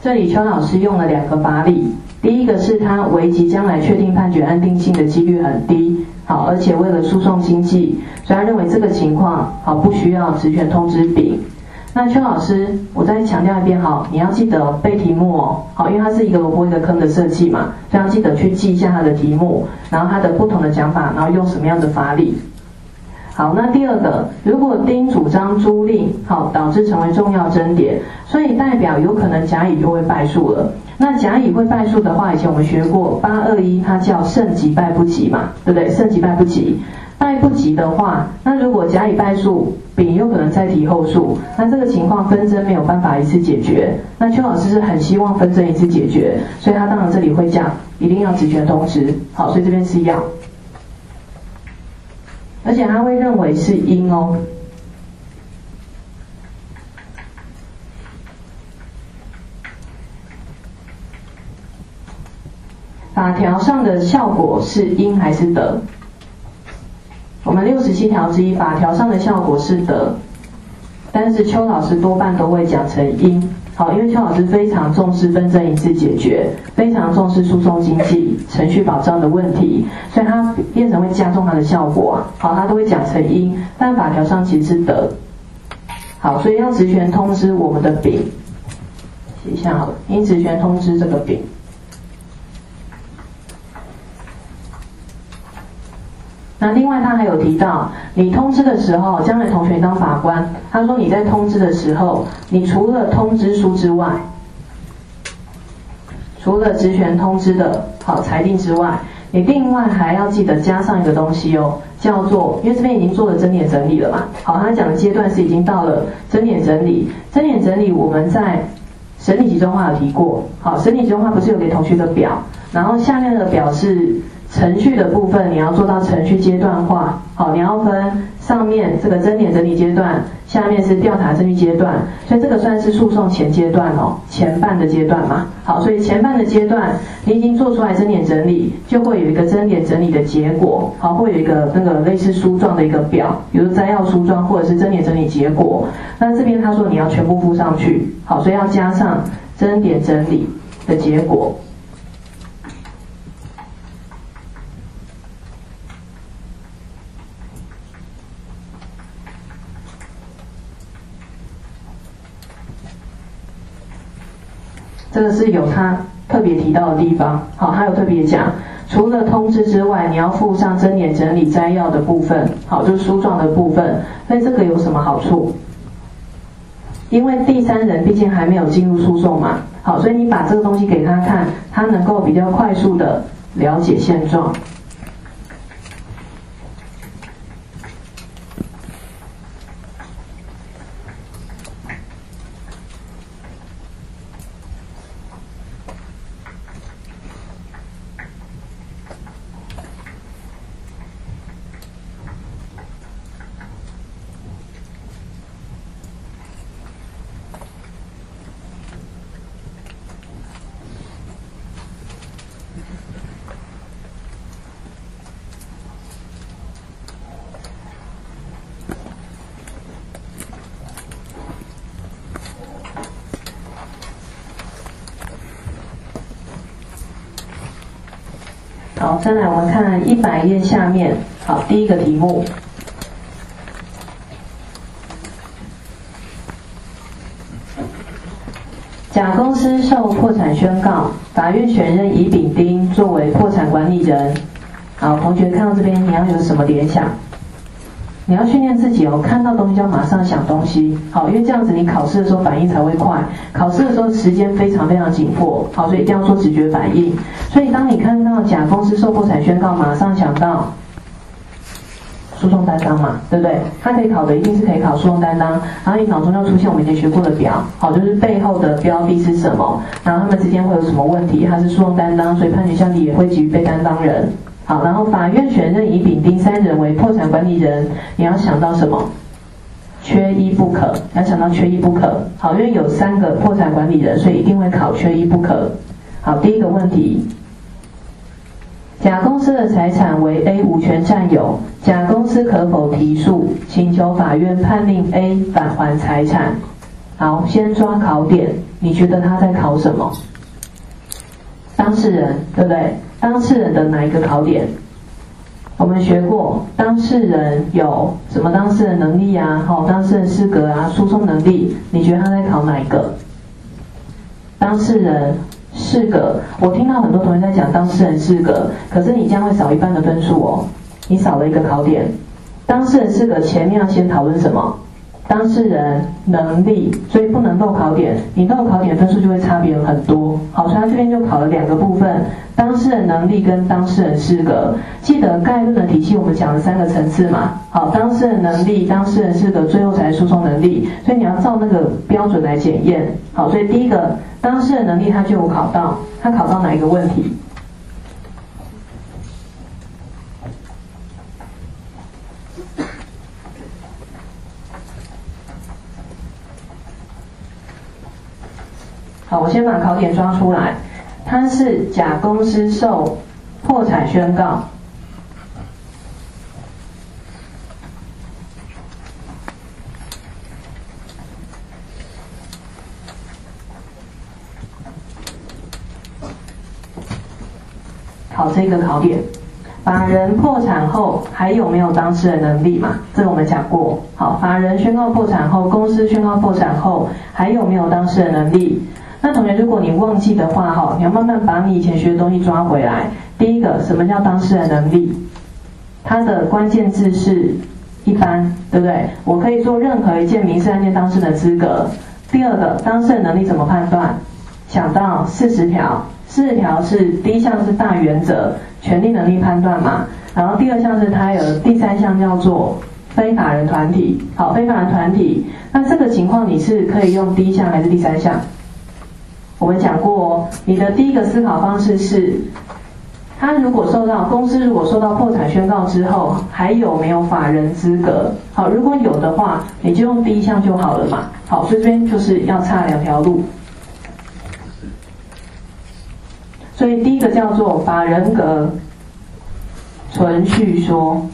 这里邱老师用了两个法理，第一个是他危及将来确定判决安定性的几率很低，好，而且为了诉讼经济，所以他认为这个情况好不需要职权通知丙。那邱老师，我再强调一遍，好，你要记得背题目哦，好，因为它是一个萝卜一个坑的设计嘛，所以要记得去记一下它的题目，然后它的不同的讲法，然后用什么样的法理。好，那第二个，如果丁主张租赁，好，导致成为重要争点，所以代表有可能甲乙就会败诉了。那甲乙会败诉的话，以前我们学过八二一，它叫胜即败不及嘛，对不对？胜即败不及，败不及的话，那如果甲乙败诉，丙有可能再提后诉，那这个情况纷争没有办法一次解决。那邱老师是很希望纷争一次解决，所以他当然这里会讲一定要职权通知，好，所以这边是要。而且他会认为是因哦。法条上的效果是因还是德？我们六十七条之一，法条上的效果是德，但是邱老师多半都会讲成因。好，因为邱老师非常重视纷争一次解决，非常重视诉讼经济程序保障的问题，所以他变成会加重它的效果。好，他都会讲成因，但法条上其实是德。好，所以要职权通知我们的丙，写一下好了，因职权通知这个丙。那另外他还有提到，你通知的时候，将来同学当法官，他说你在通知的时候，你除了通知书之外，除了职权通知的好裁定之外，你另外还要记得加上一个东西哦，叫做，因为这边已经做了整点整理了嘛，好，他讲的阶段是已经到了整点整理，整点整理我们在审理集中化有提过，好，审理集中化不是有给同学的表，然后下面的表是。程序的部分你要做到程序阶段化，好，你要分上面这个争点整理阶段，下面是调查证据阶段，所以这个算是诉讼前阶段哦，前半的阶段嘛，好，所以前半的阶段你已经做出来争点整理，就会有一个争点整理的结果，好，会有一个那个类似书状的一个表，比如摘要书状或者是争点整理结果，那这边他说你要全部附上去，好，所以要加上争点整理的结果。这个是有他特别提到的地方，好，他有特别讲，除了通知之外，你要附上真点整理摘要的部分，好，就是书状的部分。那这个有什么好处？因为第三人毕竟还没有进入诉讼嘛，好，所以你把这个东西给他看，他能够比较快速的了解现状。再来我们看一百页下面，好，第一个题目，甲公司受破产宣告，法院选任乙、丙、丁作为破产管理人。好，同学看到这边，你要有什么联想？你要训练自己哦，看到东西就要马上想东西，好，因为这样子你考试的时候反应才会快。考试的时候时间非常非常紧迫，好，所以一定要做直觉反应。所以当你看到甲公司受破产宣告，马上想到诉讼担当嘛，对不对？它可以考的一定是可以考诉讼担当，然后你脑中要出现我们以前学过的表，好，就是背后的标的是什么，然后他们之间会有什么问题，它是诉讼担当，所以判决效力也会给予被担当人。好，然后法院选任乙、丙、丁三人为破产管理人，你要想到什么？缺一不可，要想到缺一不可。好，因为有三个破产管理人，所以一定会考缺一不可。好，第一个问题，甲公司的财产为 A 无权占有，甲公司可否提诉请求法院判令 A 返还财产？好，先抓考点，你觉得他在考什么？当事人，对不对？当事人的哪一个考点？我们学过，当事人有什么当事人能力啊？好，当事人资格啊，诉讼能力，你觉得他在考哪一个？当事人适格，我听到很多同学在讲当事人适格，可是你将会少一半的分数哦，你少了一个考点。当事人适格前面要先讨论什么？当事人能力，所以不能漏考点，你漏考点分数就会差别很多。好，所以他这边就考了两个部分：当事人能力跟当事人资格。记得概论的体系，我们讲了三个层次嘛。好，当事人能力、当事人资格，最后才是诉讼能力。所以你要照那个标准来检验。好，所以第一个当事人能力他就有考到，他考到哪一个问题？好，我先把考点抓出来，它是甲公司受破产宣告。好，这个考点，法人破产后还有没有当事人能力嘛？这我们讲过。好，法人宣告破产后，公司宣告破产后，还有没有当事人能力？那同学，如果你忘记的话，哈，你要慢慢把你以前学的东西抓回来。第一个，什么叫当事人能力？它的关键字是一般，对不对？我可以做任何一件民事案件当事人的资格。第二个，当事人能力怎么判断？想到四十条。四十条是第一项是大原则，权利能力判断嘛。然后第二项是它有第三项叫做非法人团体。好，非法人团体，那这个情况你是可以用第一项还是第三项？我们讲过哦，你的第一个思考方式是，他如果受到公司如果受到破产宣告之后，还有没有法人资格？好，如果有的话，你就用第一项就好了嘛。好，所以这边就是要差两条路。所以第一个叫做法人格存续说，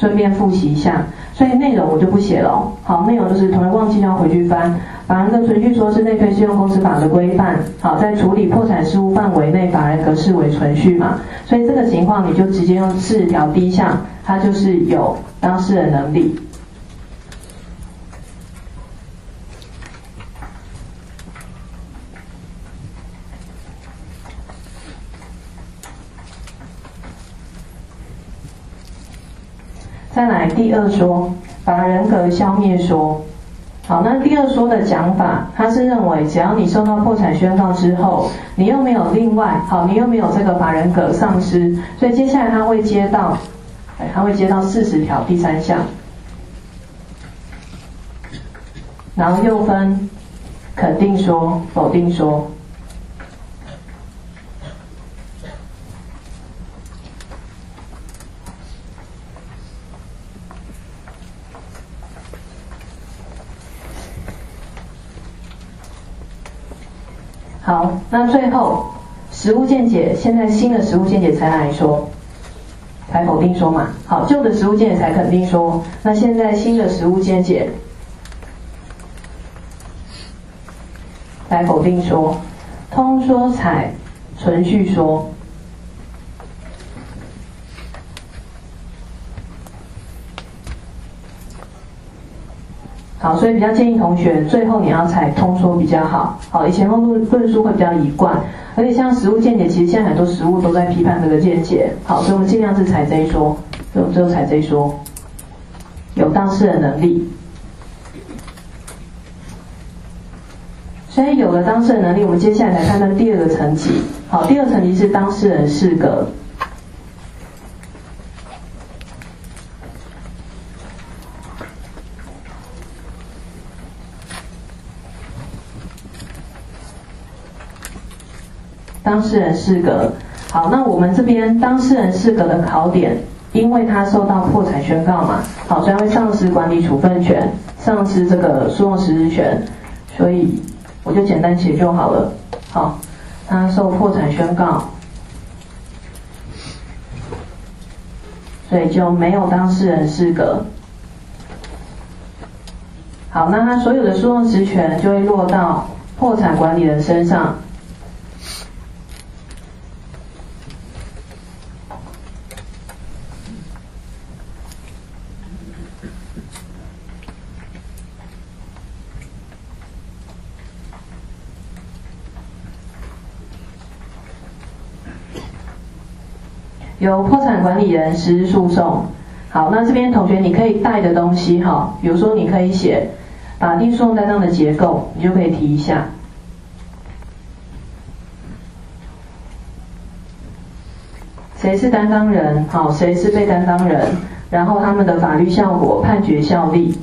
顺便复习一下。所以内容我就不写了。好，内容就是同学忘记要回去翻。法人的存续说是内推信用公司法的规范。好，在处理破产事务范围内，法人格视为存续嘛。所以这个情况你就直接用四条第一项，它就是有当事人能力。再来第二说，法人格消灭说。好，那第二说的讲法，他是认为只要你受到破产宣告之后，你又没有另外，好，你又没有这个法人格丧失，所以接下来他会接到，哎，他会接到四十条第三项，然后又分肯定说、否定说。好，那最后实物见解，现在新的实物见解才来说，才否定说嘛。好，旧的实物见解才肯定说，那现在新的实物见解来否定说，通说采存续说。好，所以比较建议同学最后你要采通说比较好。好，以前后论论述会比较一贯，而且像实物见解，其实现在很多实物都在批判这个见解。好，所以我们尽量是采这一说，就最后采这一说，有当事人能力。所以有了当事人能力，我们接下来来看看第二个层级。好，第二层级是当事人是个。当事人适格，好，那我们这边当事人适格的考点，因为他受到破产宣告嘛，好，所以会丧失管理处分权，丧失这个诉讼实施权，所以我就简单写就好了。好，他受破产宣告，所以就没有当事人适格。好，那他所有的诉讼实权就会落到破产管理人身上。由破产管理人实施诉讼。好，那这边同学你可以带的东西哈，比如说你可以写法定诉讼担当的结构，你就可以提一下。谁是担当人？好，谁是被担当人？然后他们的法律效果、判决效力。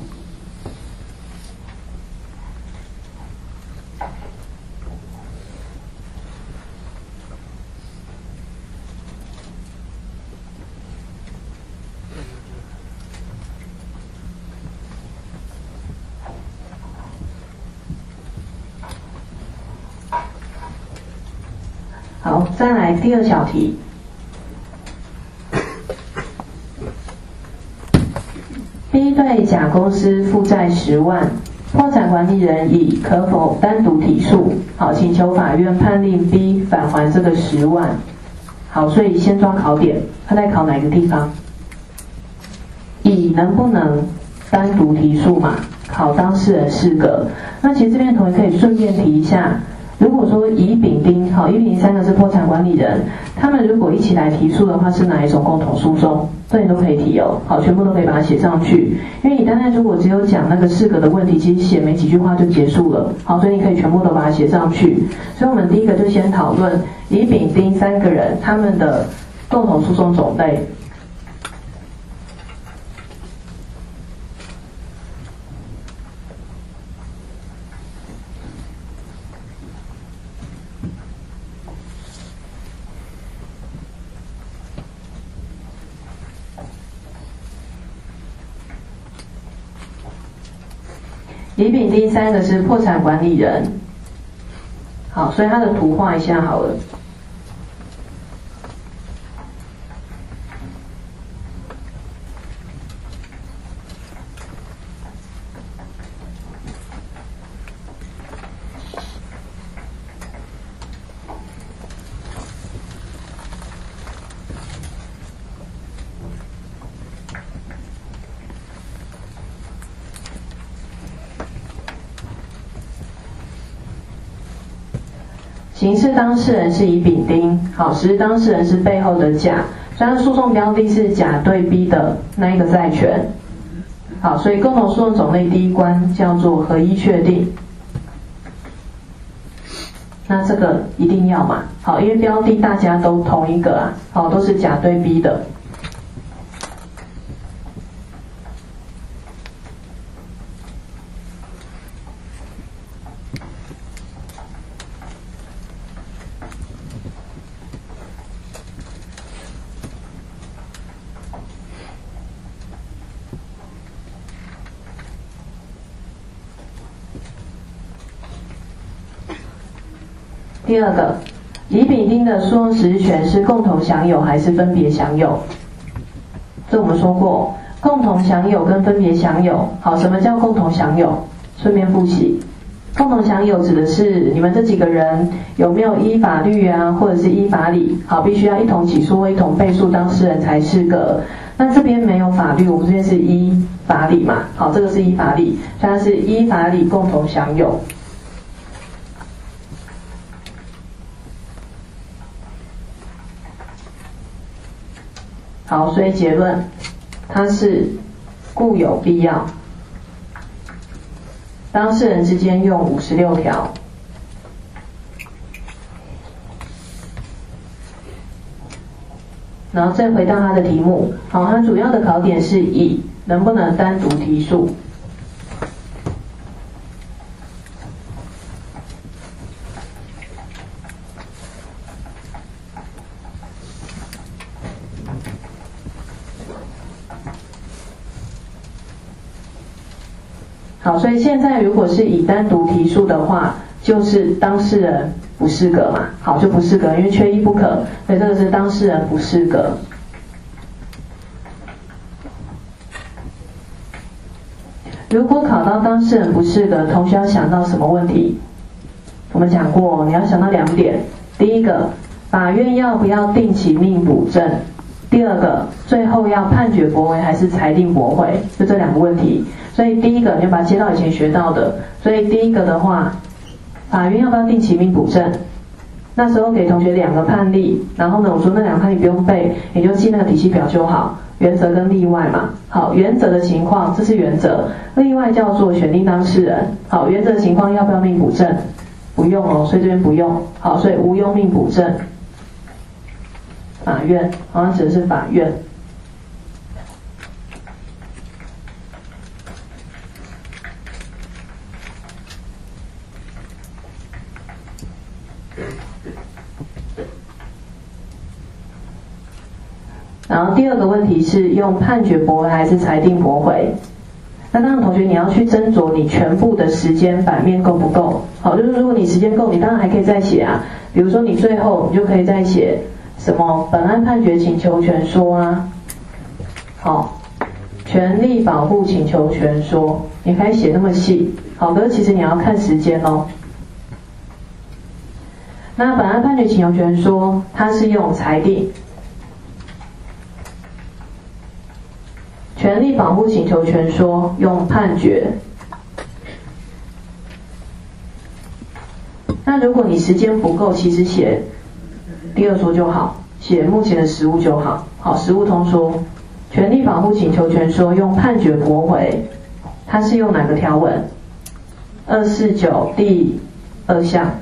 再来第二小题。B 对甲公司负债十万，破产管理人乙可否单独提诉？好，请求法院判令 B 返还这个十万。好，所以先抓考点，他在考哪个地方？乙能不能单独提诉嘛？考当事人四个。那其实这边同学可以顺便提一下。如果说乙、丙、丁，好，乙、丙、丁三个是破产管理人，他们如果一起来提诉的话，是哪一种共同诉讼？这里都可以提哦，好，全部都可以把它写上去。因为你单单如果只有讲那个四个的问题，其实写没几句话就结束了，好，所以你可以全部都把它写上去。所以我们第一个就先讨论乙、丙、丁三个人他们的共同诉讼种类。礼品第三个是破产管理人，好，所以他的图画一下好了。刑事当事人是乙丙丁，好，实质当事人是背后的甲，虽然诉讼标的是甲对 B 的那一个债权，好，所以共同诉讼种类第一关叫做合一确定，那这个一定要嘛，好，因为标的大家都同一个啊，好，都是甲对 B 的。第二个，乙丙丁的诉讼实权是共同享有还是分别享有？这我们说过，共同享有跟分别享有。好，什么叫共同享有？顺便复习，共同享有指的是你们这几个人有没有依法律啊，或者是依法理？好，必须要一同起诉或一同背诉当事人才是个。那这边没有法律，我们这边是依法理嘛？好，这个是依法理，它是依法理共同享有。好，所以结论，它是固有必要。当事人之间用五十六条，然后再回到它的题目。好，它主要的考点是以能不能单独提速。好，所以现在如果是以单独提诉的话，就是当事人不适格嘛，好就不适格，因为缺一不可，所以这个是当事人不适格。如果考到当事人不适格，同学要想到什么问题？我们讲过，你要想到两点：第一个，法院要不要定期命补正？第二个，最后要判决驳回还是裁定驳回？就这两个问题。所以第一个，你要把它接到以前学到的。所以第一个的话，法院要不要定期命补正？那时候给同学两个判例，然后呢，我说那两个判例不用背，你就记那个体系表就好。原则跟例外嘛。好，原则的情况，这是原则；例外叫做选定当事人。好，原则的情况要不要命补正？不用哦，所以这边不用。好，所以无用命补正。法院好像指的是法院。然后第二个问题是用判决驳回还是裁定驳回？那当然，同学你要去斟酌你全部的时间版面够不够。好，就是如果你时间够，你当然还可以再写啊。比如说你最后你就可以再写什么本案判决请求权说啊，好，权利保护请求权说，你可以写那么细。好，可是其实你要看时间哦。那本案判决请求权说，它是用裁定。权利保护请求权说用判决，那如果你时间不够，其实写第二说就好，写目前的实务就好。好，实务通说，权利保护请求权说用判决驳回，它是用哪个条文？二四九第二项。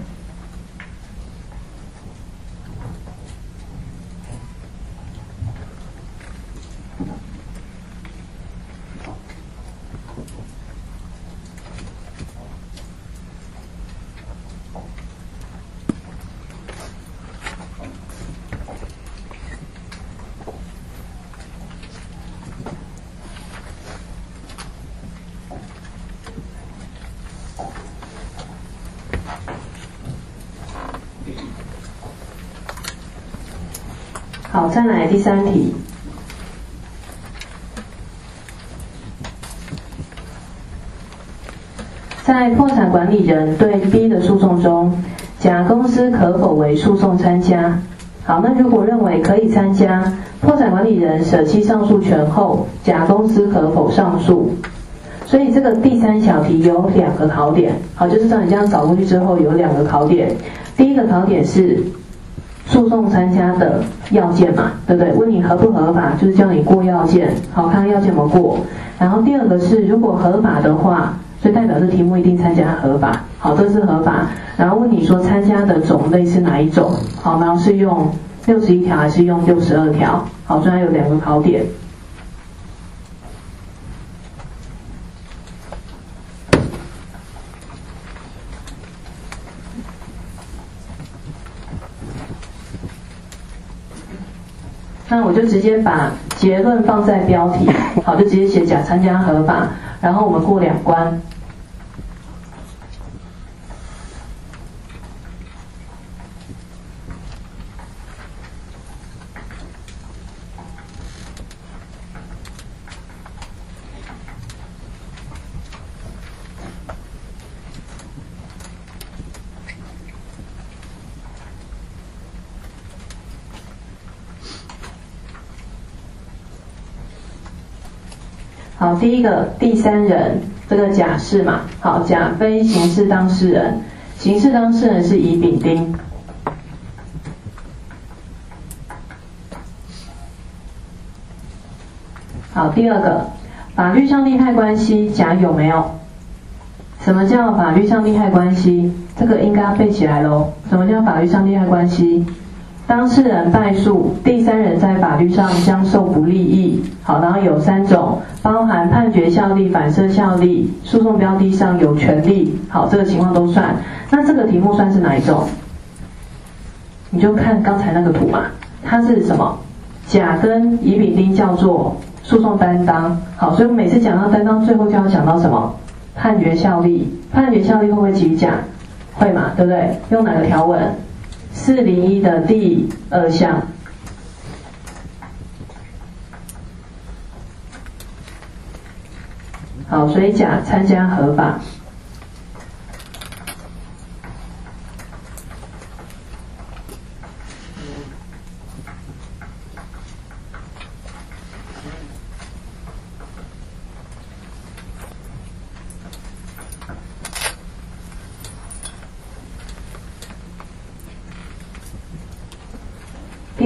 好，再来第三题。在破产管理人对 B 的诉讼中，甲公司可否为诉讼参加？好，那如果认为可以参加，破产管理人舍弃上诉权后，甲公司可否上诉？所以这个第三小题有两个考点。好，就是照你这样找过去之后，有两个考点。第一个考点是。诉讼参加的要件嘛，对不对？问你合不合法，就是叫你过要件，好看要件怎么过。然后第二个是，如果合法的话，所以代表这题目一定参加合法，好，这是合法。然后问你说参加的种类是哪一种，好，然后是用六十一条还是用六十二条，好，虽然有两个考点。那我就直接把结论放在标题，好，就直接写甲参加合法，然后我们过两关。好，第一个第三人这个甲是嘛？好，甲非刑事当事人，刑事当事人是乙丙丁。好，第二个法律上利害关系，甲有没有？什么叫法律上利害关系？这个应该要背起来喽。什么叫法律上利害关系？当事人败诉，第三人在法律上将受不利益。好，然后有三种，包含判决效力、反射效力、诉讼标的上有权利。好，这个情况都算。那这个题目算是哪一种？你就看刚才那个图嘛，它是什么？甲跟乙、丙、丁叫做诉讼担当。好，所以我每次讲到担当，最后就要讲到什么？判决效力。判决效力会不会继续讲？会嘛？对不对？用哪个条文？四零一的第二项，好，所以甲参加合法。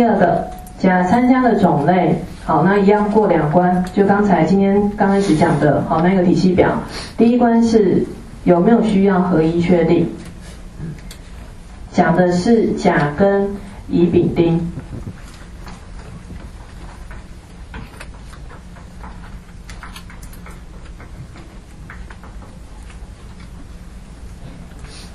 第二个，甲参加的种类，好，那一样过两关，就刚才今天刚开始讲的，好，那个体系表，第一关是有没有需要合一确定，讲的是甲跟乙丙丁，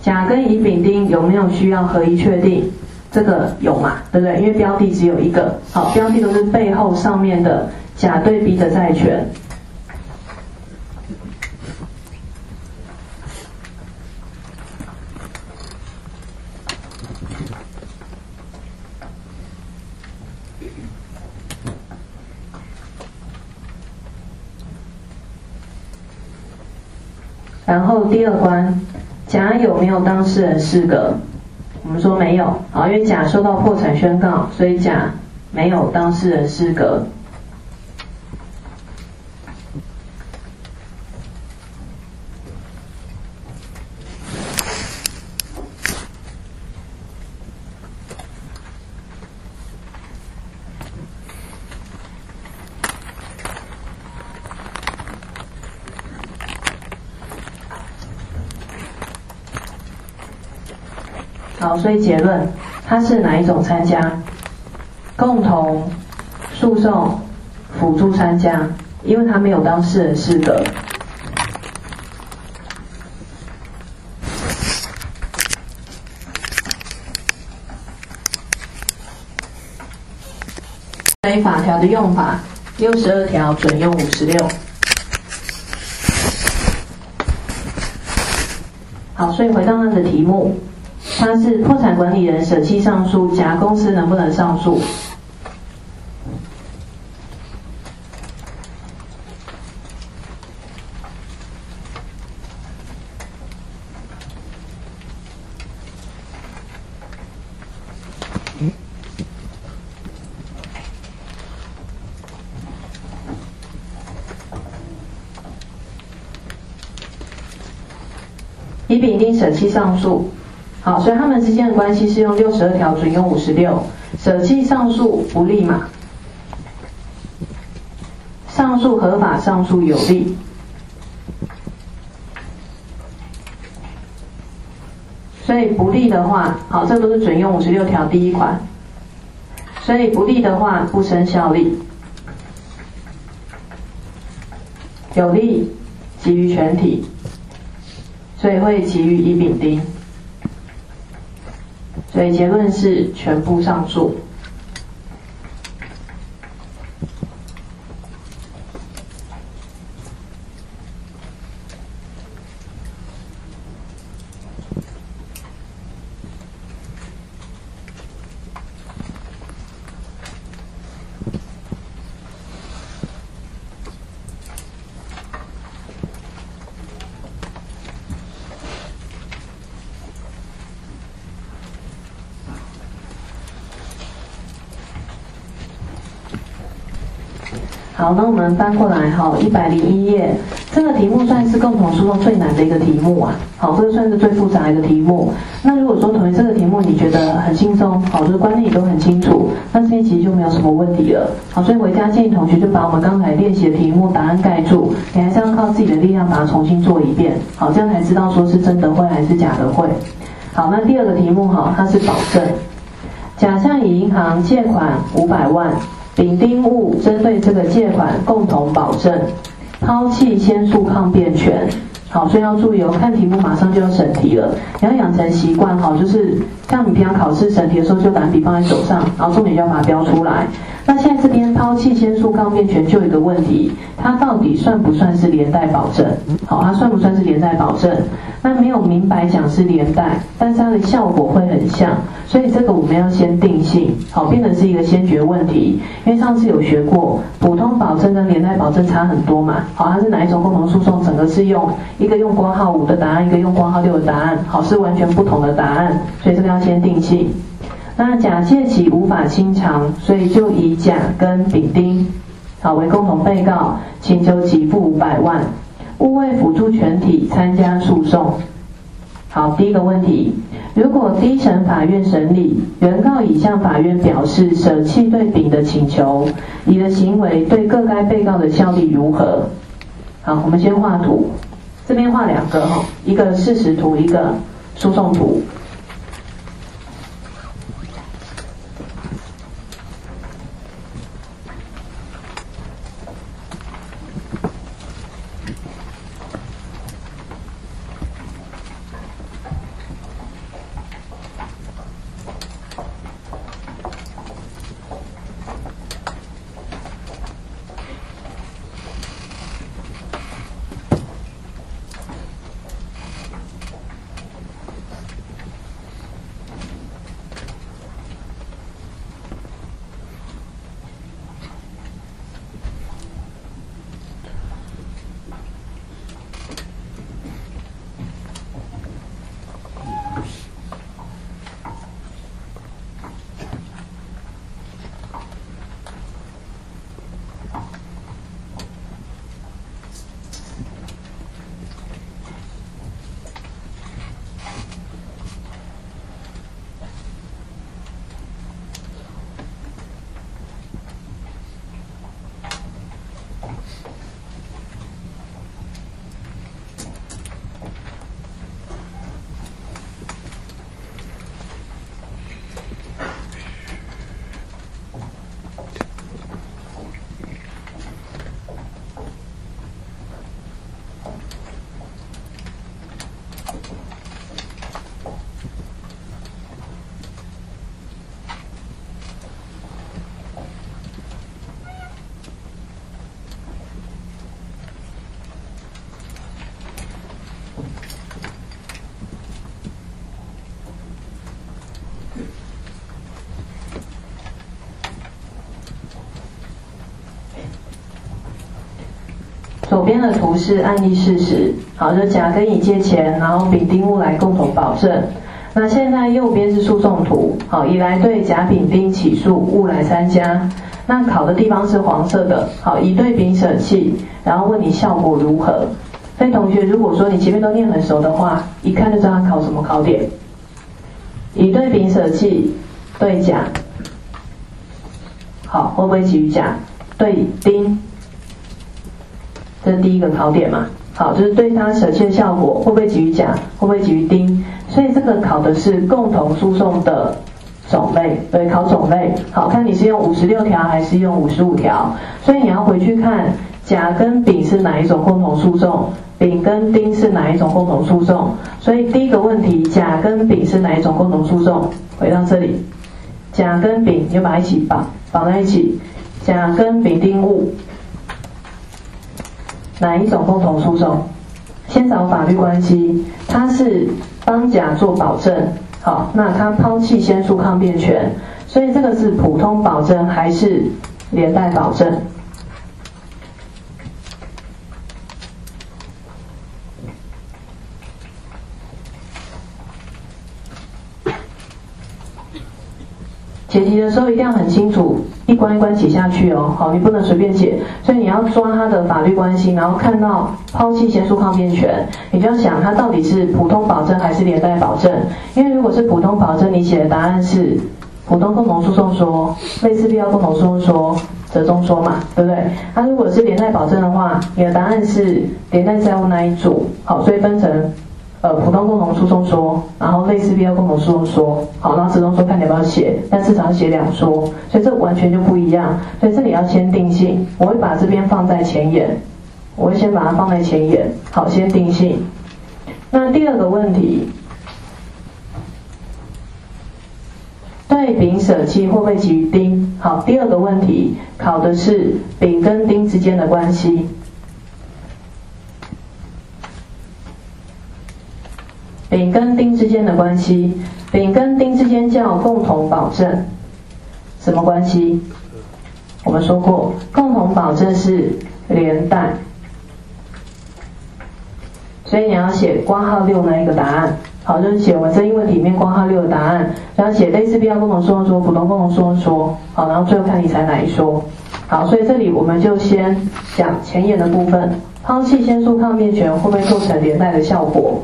甲跟乙丙丁有没有需要合一确定？这个有嘛，对不对？因为标的只有一个，好，标的都是背后上面的甲对 B 的债权。然后第二关，甲有没有当事人是个我们说没有，啊，因为甲收到破产宣告，所以甲没有当事人资格。所以结论，他是哪一种参加？共同诉讼辅助参加，因为他没有当事人资格。所以法条的用法，六十二条准用五十六。好，所以回到他的题目。他是破产管理人舍弃上诉，甲公司能不能上诉？乙丙丁舍弃上诉。好，所以他们之间的关系是用六十二条准用五十六，舍弃上诉不利嘛？上诉合法，上诉有利。所以不利的话，好，这都是准用五十六条第一款。所以不利的话不生效力，有利给予全体，所以会给予乙丙丁。所以结论是全部上诉。好，那我们翻过来哈，一百零一页，这个题目算是共同诉讼最难的一个题目啊。好，这个算是最复杂的一个题目。那如果说同学这个题目你觉得很轻松，好，就是观念你都很清楚，那这些其实就没有什么问题了。好，所以回家建议同学就把我们刚才练习的题目答案盖住，你还是要靠自己的力量把它重新做一遍。好，这样才知道说是真的会还是假的会。好，那第二个题目哈，它是保证，甲向乙银行借款五百万。丙丁戊针对这个借款共同保证，抛弃先诉抗辩权。好，所以要注意哦，看题目马上就要审题了，你要养成习惯哈，就是像你平常考试审题的时候，就拿笔放在手上，然后重点就要把它标出来。那现在这边抛弃先诉抗辩权就有一个问题，它到底算不算是连带保证？好，它算不算是连带保证？那没有明白讲是连带，但是它的效果会很像，所以这个我们要先定性，好，变成是一个先决问题。因为上次有学过，普通保证跟连带保证差很多嘛，好，它是哪一种共同诉讼？整个是用一个用光号五的答案，一个用光号六的答案，好，是完全不同的答案，所以这个要先定性。那甲借其无法清偿，所以就以甲跟丙丁好为共同被告，请求给付五百万，勿为辅助全体参加诉讼。好，第一个问题，如果第一审法院审理，原告已向法院表示舍弃对丙的请求，你的行为对各该被告的效力如何？好，我们先画图，这边画两个哈，一个事实图，一个诉讼图。边的图是案例事实，好，就甲跟乙借钱，然后丙丁戊来共同保证。那现在右边是诉讼图，好，乙来对甲丙丁起诉，戊来参加。那考的地方是黄色的，好，乙对丙舍弃，然后问你效果如何。所以同学，如果说你前面都念很熟的话，一看就知道他考什么考点。乙对丙舍弃，对甲，好，会不会给予甲？对丁，这是第一个考点嘛？好，就是对他舍弃的效果会不会给予甲？会不会给予丁？所以这个考的是共同诉讼的种类，对，考种类。好看你是用五十六条还是用五十五条？所以你要回去看甲跟丙是哪一种共同诉讼。丙跟丁是哪一种共同诉讼？所以第一个问题，甲跟丙是哪一种共同诉讼？回到这里，甲跟丙就把一起绑绑在一起。甲跟丙丁戊哪一种共同诉讼？先找法律关系，他是帮甲做保证，好，那他抛弃先诉抗辩权，所以这个是普通保证还是连带保证？解题的时候一定要很清楚，一关一关写下去哦。好，你不能随便写，所以你要抓它的法律关系，然后看到抛弃先诉抗辩权，你就要想它到底是普通保证还是连带保证。因为如果是普通保证，你写的答案是普通共同诉讼说、类似必要共同诉讼说、折中说嘛，对不对？它如果是连带保证的话，你的答案是连带债务那一组。好，所以分成。呃，普通共同诉讼说，然后类似必要共同诉讼说，好，然后折中说看你要不要写，但至少要写两说，所以这完全就不一样。所以这里要先定性，我会把这边放在前沿，我会先把它放在前沿，好，先定性。那第二个问题，对丙舍弃会不会给予丁？好，第二个问题考的是丙跟丁之间的关系。丙跟丁之间的关系，丙跟丁之间叫共同保证，什么关系？我们说过，共同保证是连带，所以你要写括号六那一个答案，好，就是写完争议问题里面括号六的答案，然后写类似必要共同说说，普通共同说说，好，然后最后看你猜哪一说，好，所以这里我们就先讲前言的部分，抛弃先诉抗辩权会不会构成连带的效果？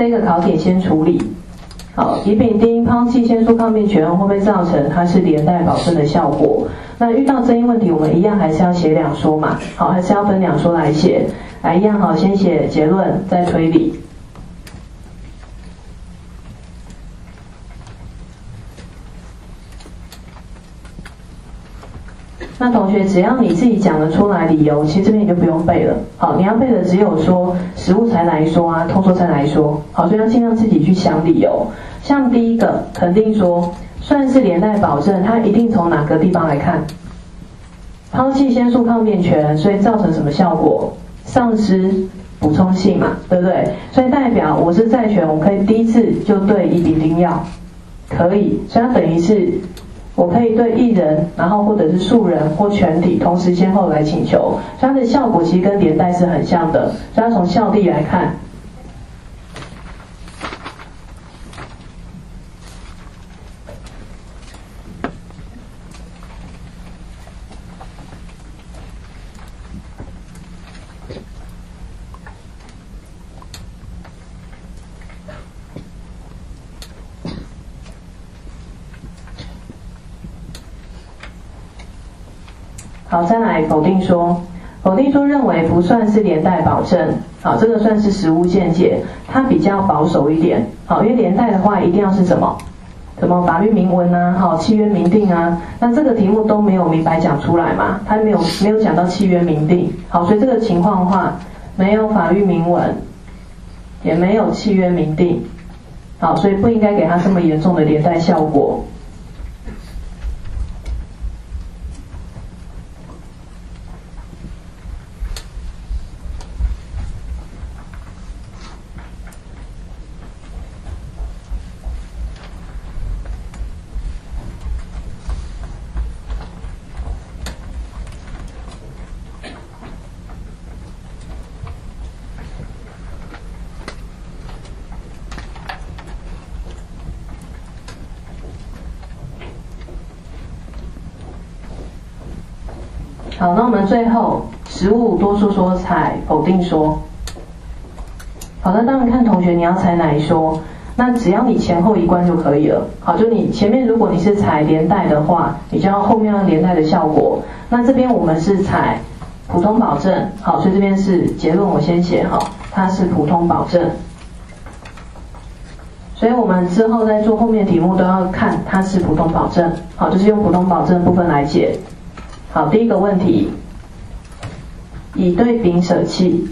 这个考点先处理，好，乙丙丁抛弃先说抗辩权会不会造成它是连带保证的效果？那遇到争议问题，我们一样还是要写两说嘛，好，还是要分两说来写，来一样好，先写结论再推理。那学，只要你自己讲得出来理由，其实这边你就不用背了。好，你要背的只有说实物才来说啊，通说才来说。好，所以要尽量自己去想理由。像第一个，肯定说算是连带保证，它一定从哪个地方来看？抛弃先诉抗辩权，所以造成什么效果？丧失补充性嘛，对不对？所以代表我是债权，我可以第一次就对乙丙丁要，可以，所以它等于是。我可以对艺人，然后或者是数人或全体同时先后来请求，它的效果其实跟连带是很像的。所以它从效力来看。否定说，否定说认为不算是连带保证，好，这个算是实物见解，它比较保守一点，好，因为连带的话一定要是什么？什么法律明文啊，好契约明定啊，那这个题目都没有明白讲出来嘛，他没有没有讲到契约明定，好，所以这个情况的话，没有法律明文，也没有契约明定，好，所以不应该给他这么严重的连带效果。好，那我们最后实物多说说采否定说。好的，当然看同学你要采哪一说，那只要你前后一关就可以了。好，就你前面如果你是采连带的话，你就要后面要连带的效果。那这边我们是采普通保证，好，所以这边是结论我先写好，它是普通保证。所以我们之后在做后面题目都要看它是普通保证，好，就是用普通保证部分来解。好，第一个问题，乙对丙舍弃。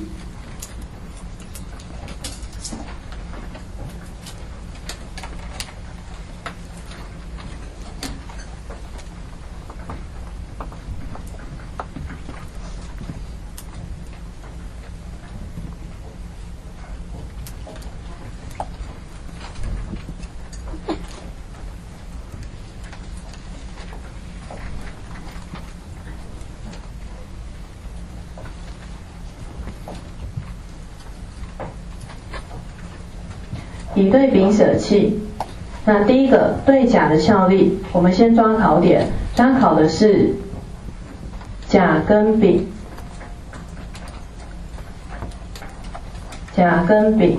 对丙舍弃，那第一个对甲的效力，我们先抓考点，抓考的是甲跟丙，甲跟丙，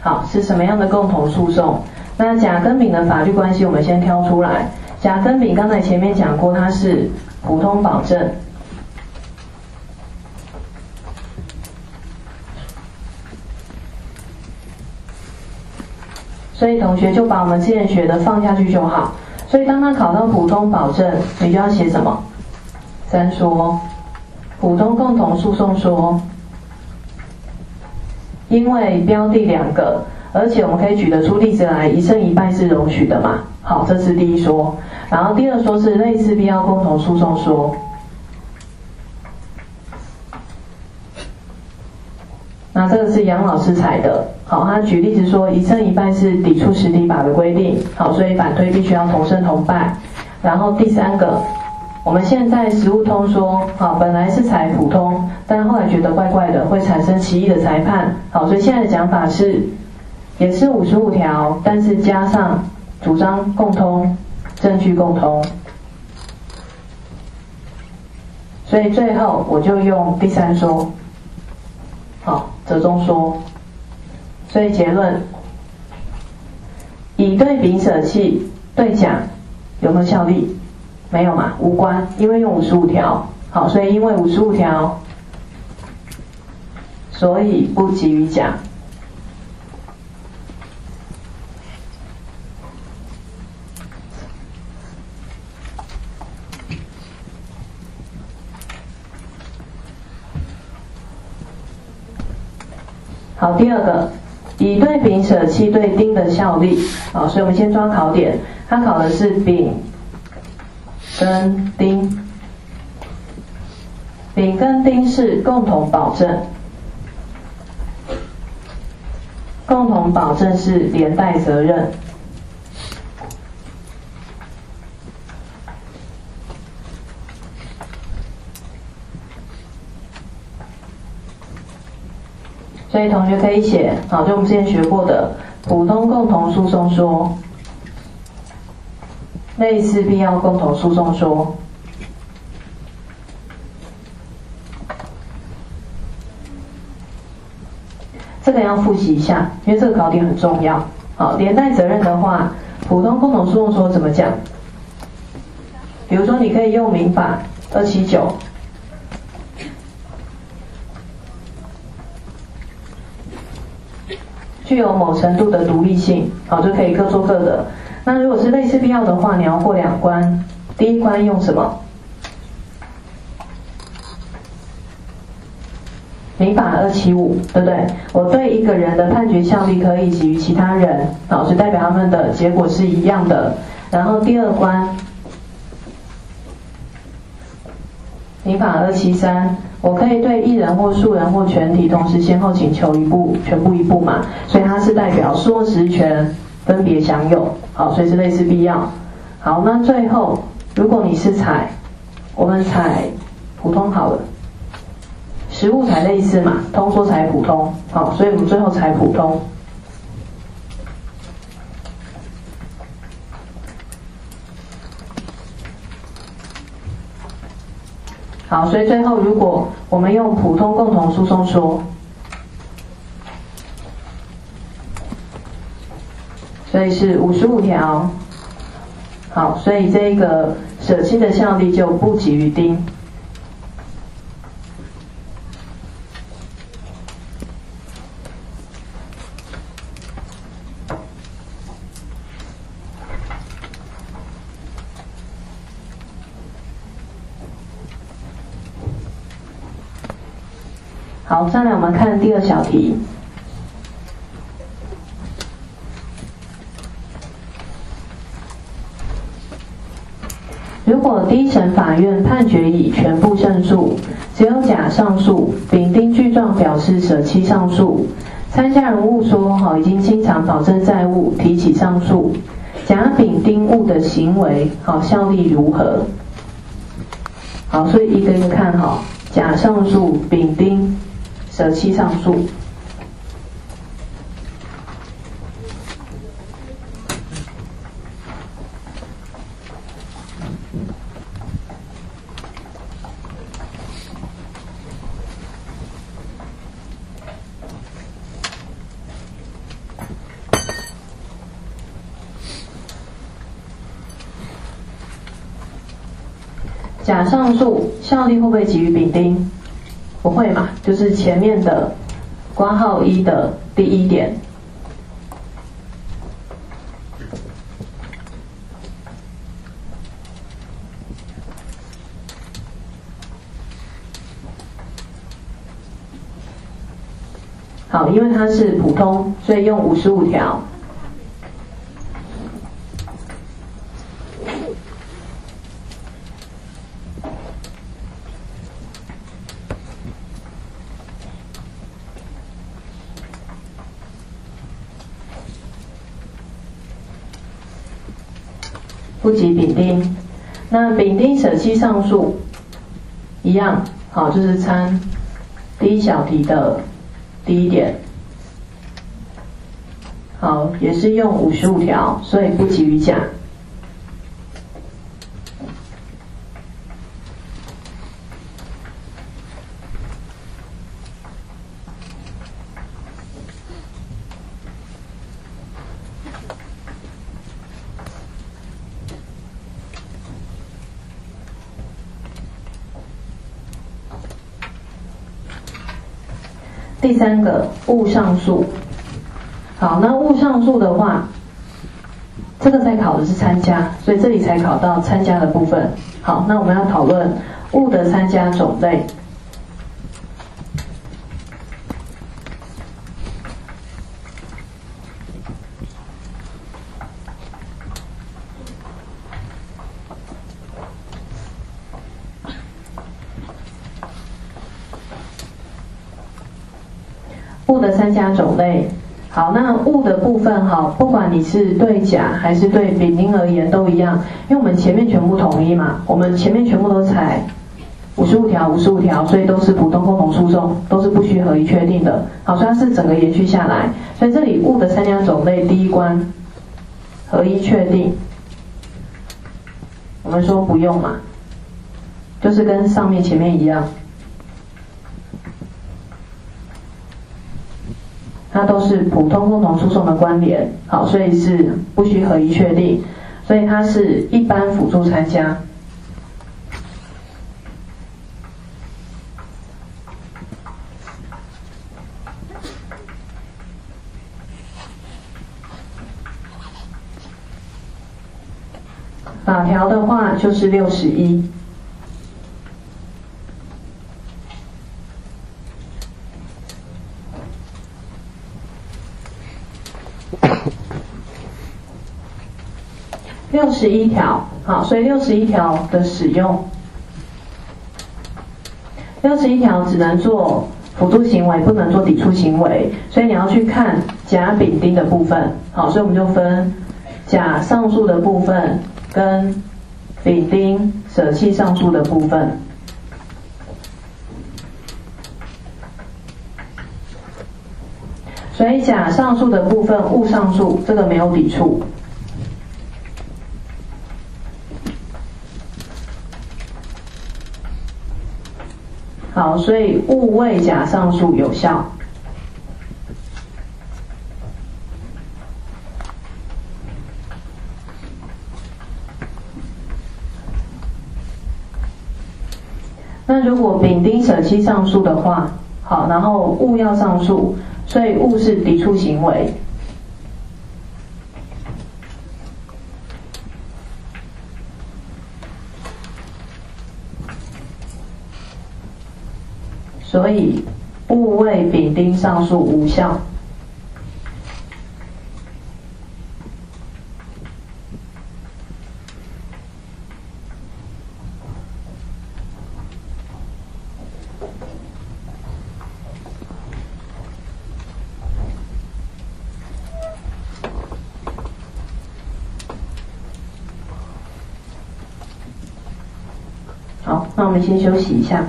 好是什么样的共同诉讼？那甲跟丙的法律关系，我们先挑出来。甲跟丙刚才前面讲过，它是普通保证。所以同学就把我们之前学的放下去就好。所以当他考到普通保证，你就要写什么？三说，普通共同诉讼说，因为标的两个，而且我们可以举得出例子来，一胜一败是容许的嘛？好，这是第一说。然后第二说是类似必要共同诉讼说。那这个是杨老师采的，好，他举例子说一胜一败是抵触实体法的规定，好，所以反推必须要同胜同败。然后第三个，我们现在实务通说，好，本来是采普通，但后来觉得怪怪的，会产生歧义的裁判，好，所以现在的讲法是，也是五十五条，但是加上主张共通，证据共通，所以最后我就用第三说，好。折中说，所以结论，乙对丙舍弃对甲有没有效力？没有嘛，无关，因为用五十五条。好，所以因为五十五条，所以不给予甲。好，第二个，乙对丙舍弃对丁的效力，好，所以我们先抓考点，它考的是丙跟丁，丙跟丁是共同保证，共同保证是连带责任。所以同学可以写，好，就我们之前学过的普通共同诉讼说，类似必要共同诉讼说，这个要复习一下，因为这个考点很重要。好，连带责任的话，普通共同诉讼说怎么讲？比如说，你可以用民法二七九。具有某程度的独立性，好就可以各做各的。那如果是类似必要的话，你要过两关，第一关用什么？民法二七五，对不对？我对一个人的判决效力可以给予其他人，好，就代表他们的结果是一样的。然后第二关，民法二七三，我可以对一人或数人或全体同时先后请求一步，全部一步嘛，所以它是代表数实权分别享有，好，所以是类似必要。好，那最后如果你是采，我们采普通好了。食物才类似嘛，通说才普通，好，所以我们最后采普通。好，所以最后如果我们用普通共同诉讼说，所以是五十五条。好，所以这个舍弃的效力就不给予丁。好，再来我们看第二小题。如果第一审法院判决已全部胜诉，只有甲上诉，丙丁具状表示舍弃上诉，参加人物说好已经清偿保证债务，提起上诉，甲丙丁物的行为好效力如何？好，所以一个一个看好，甲上诉，丙丁。舍弃上诉。甲上诉效力会不会给予丙丁？就是前面的挂号一的第一点。好，因为它是普通，所以用五十五条。不及丙丁，那丙丁舍弃上述，一样好，就是参第一小题的第一点，好，也是用五十五条，所以不给予甲。第三个物上素，好，那物上素的话，这个在考的是参加，所以这里才考到参加的部分。好，那我们要讨论物的参加种类。物的三家种类，好，那物的部分哈，不管你是对甲还是对丙丁而言都一样，因为我们前面全部统一嘛，我们前面全部都采五十五条，五十五条，所以都是普通共同诉讼，都是不需合一确定的，好，所以它是整个延续下来，所以这里物的三家种类第一关合一确定，我们说不用嘛，就是跟上面前面一样。它都是普通共同诉讼的关联，好，所以是不需合一确定，所以它是一般辅助参加。法条的话就是六十一。六十一条，好，所以六十一条的使用，六十一条只能做辅助行为，不能做抵触行为，所以你要去看甲、丙、丁的部分，好，所以我们就分甲上述的部分跟丙、丁舍弃上述的部分，所以甲上述的部分勿上述，这个没有抵触。好，所以勿为甲上述有效。那如果丙丁舍弃上述的话，好，然后勿要上述，所以勿是抵触行为。所以，勿谓丙丁上述无效。好，那我们先休息一下。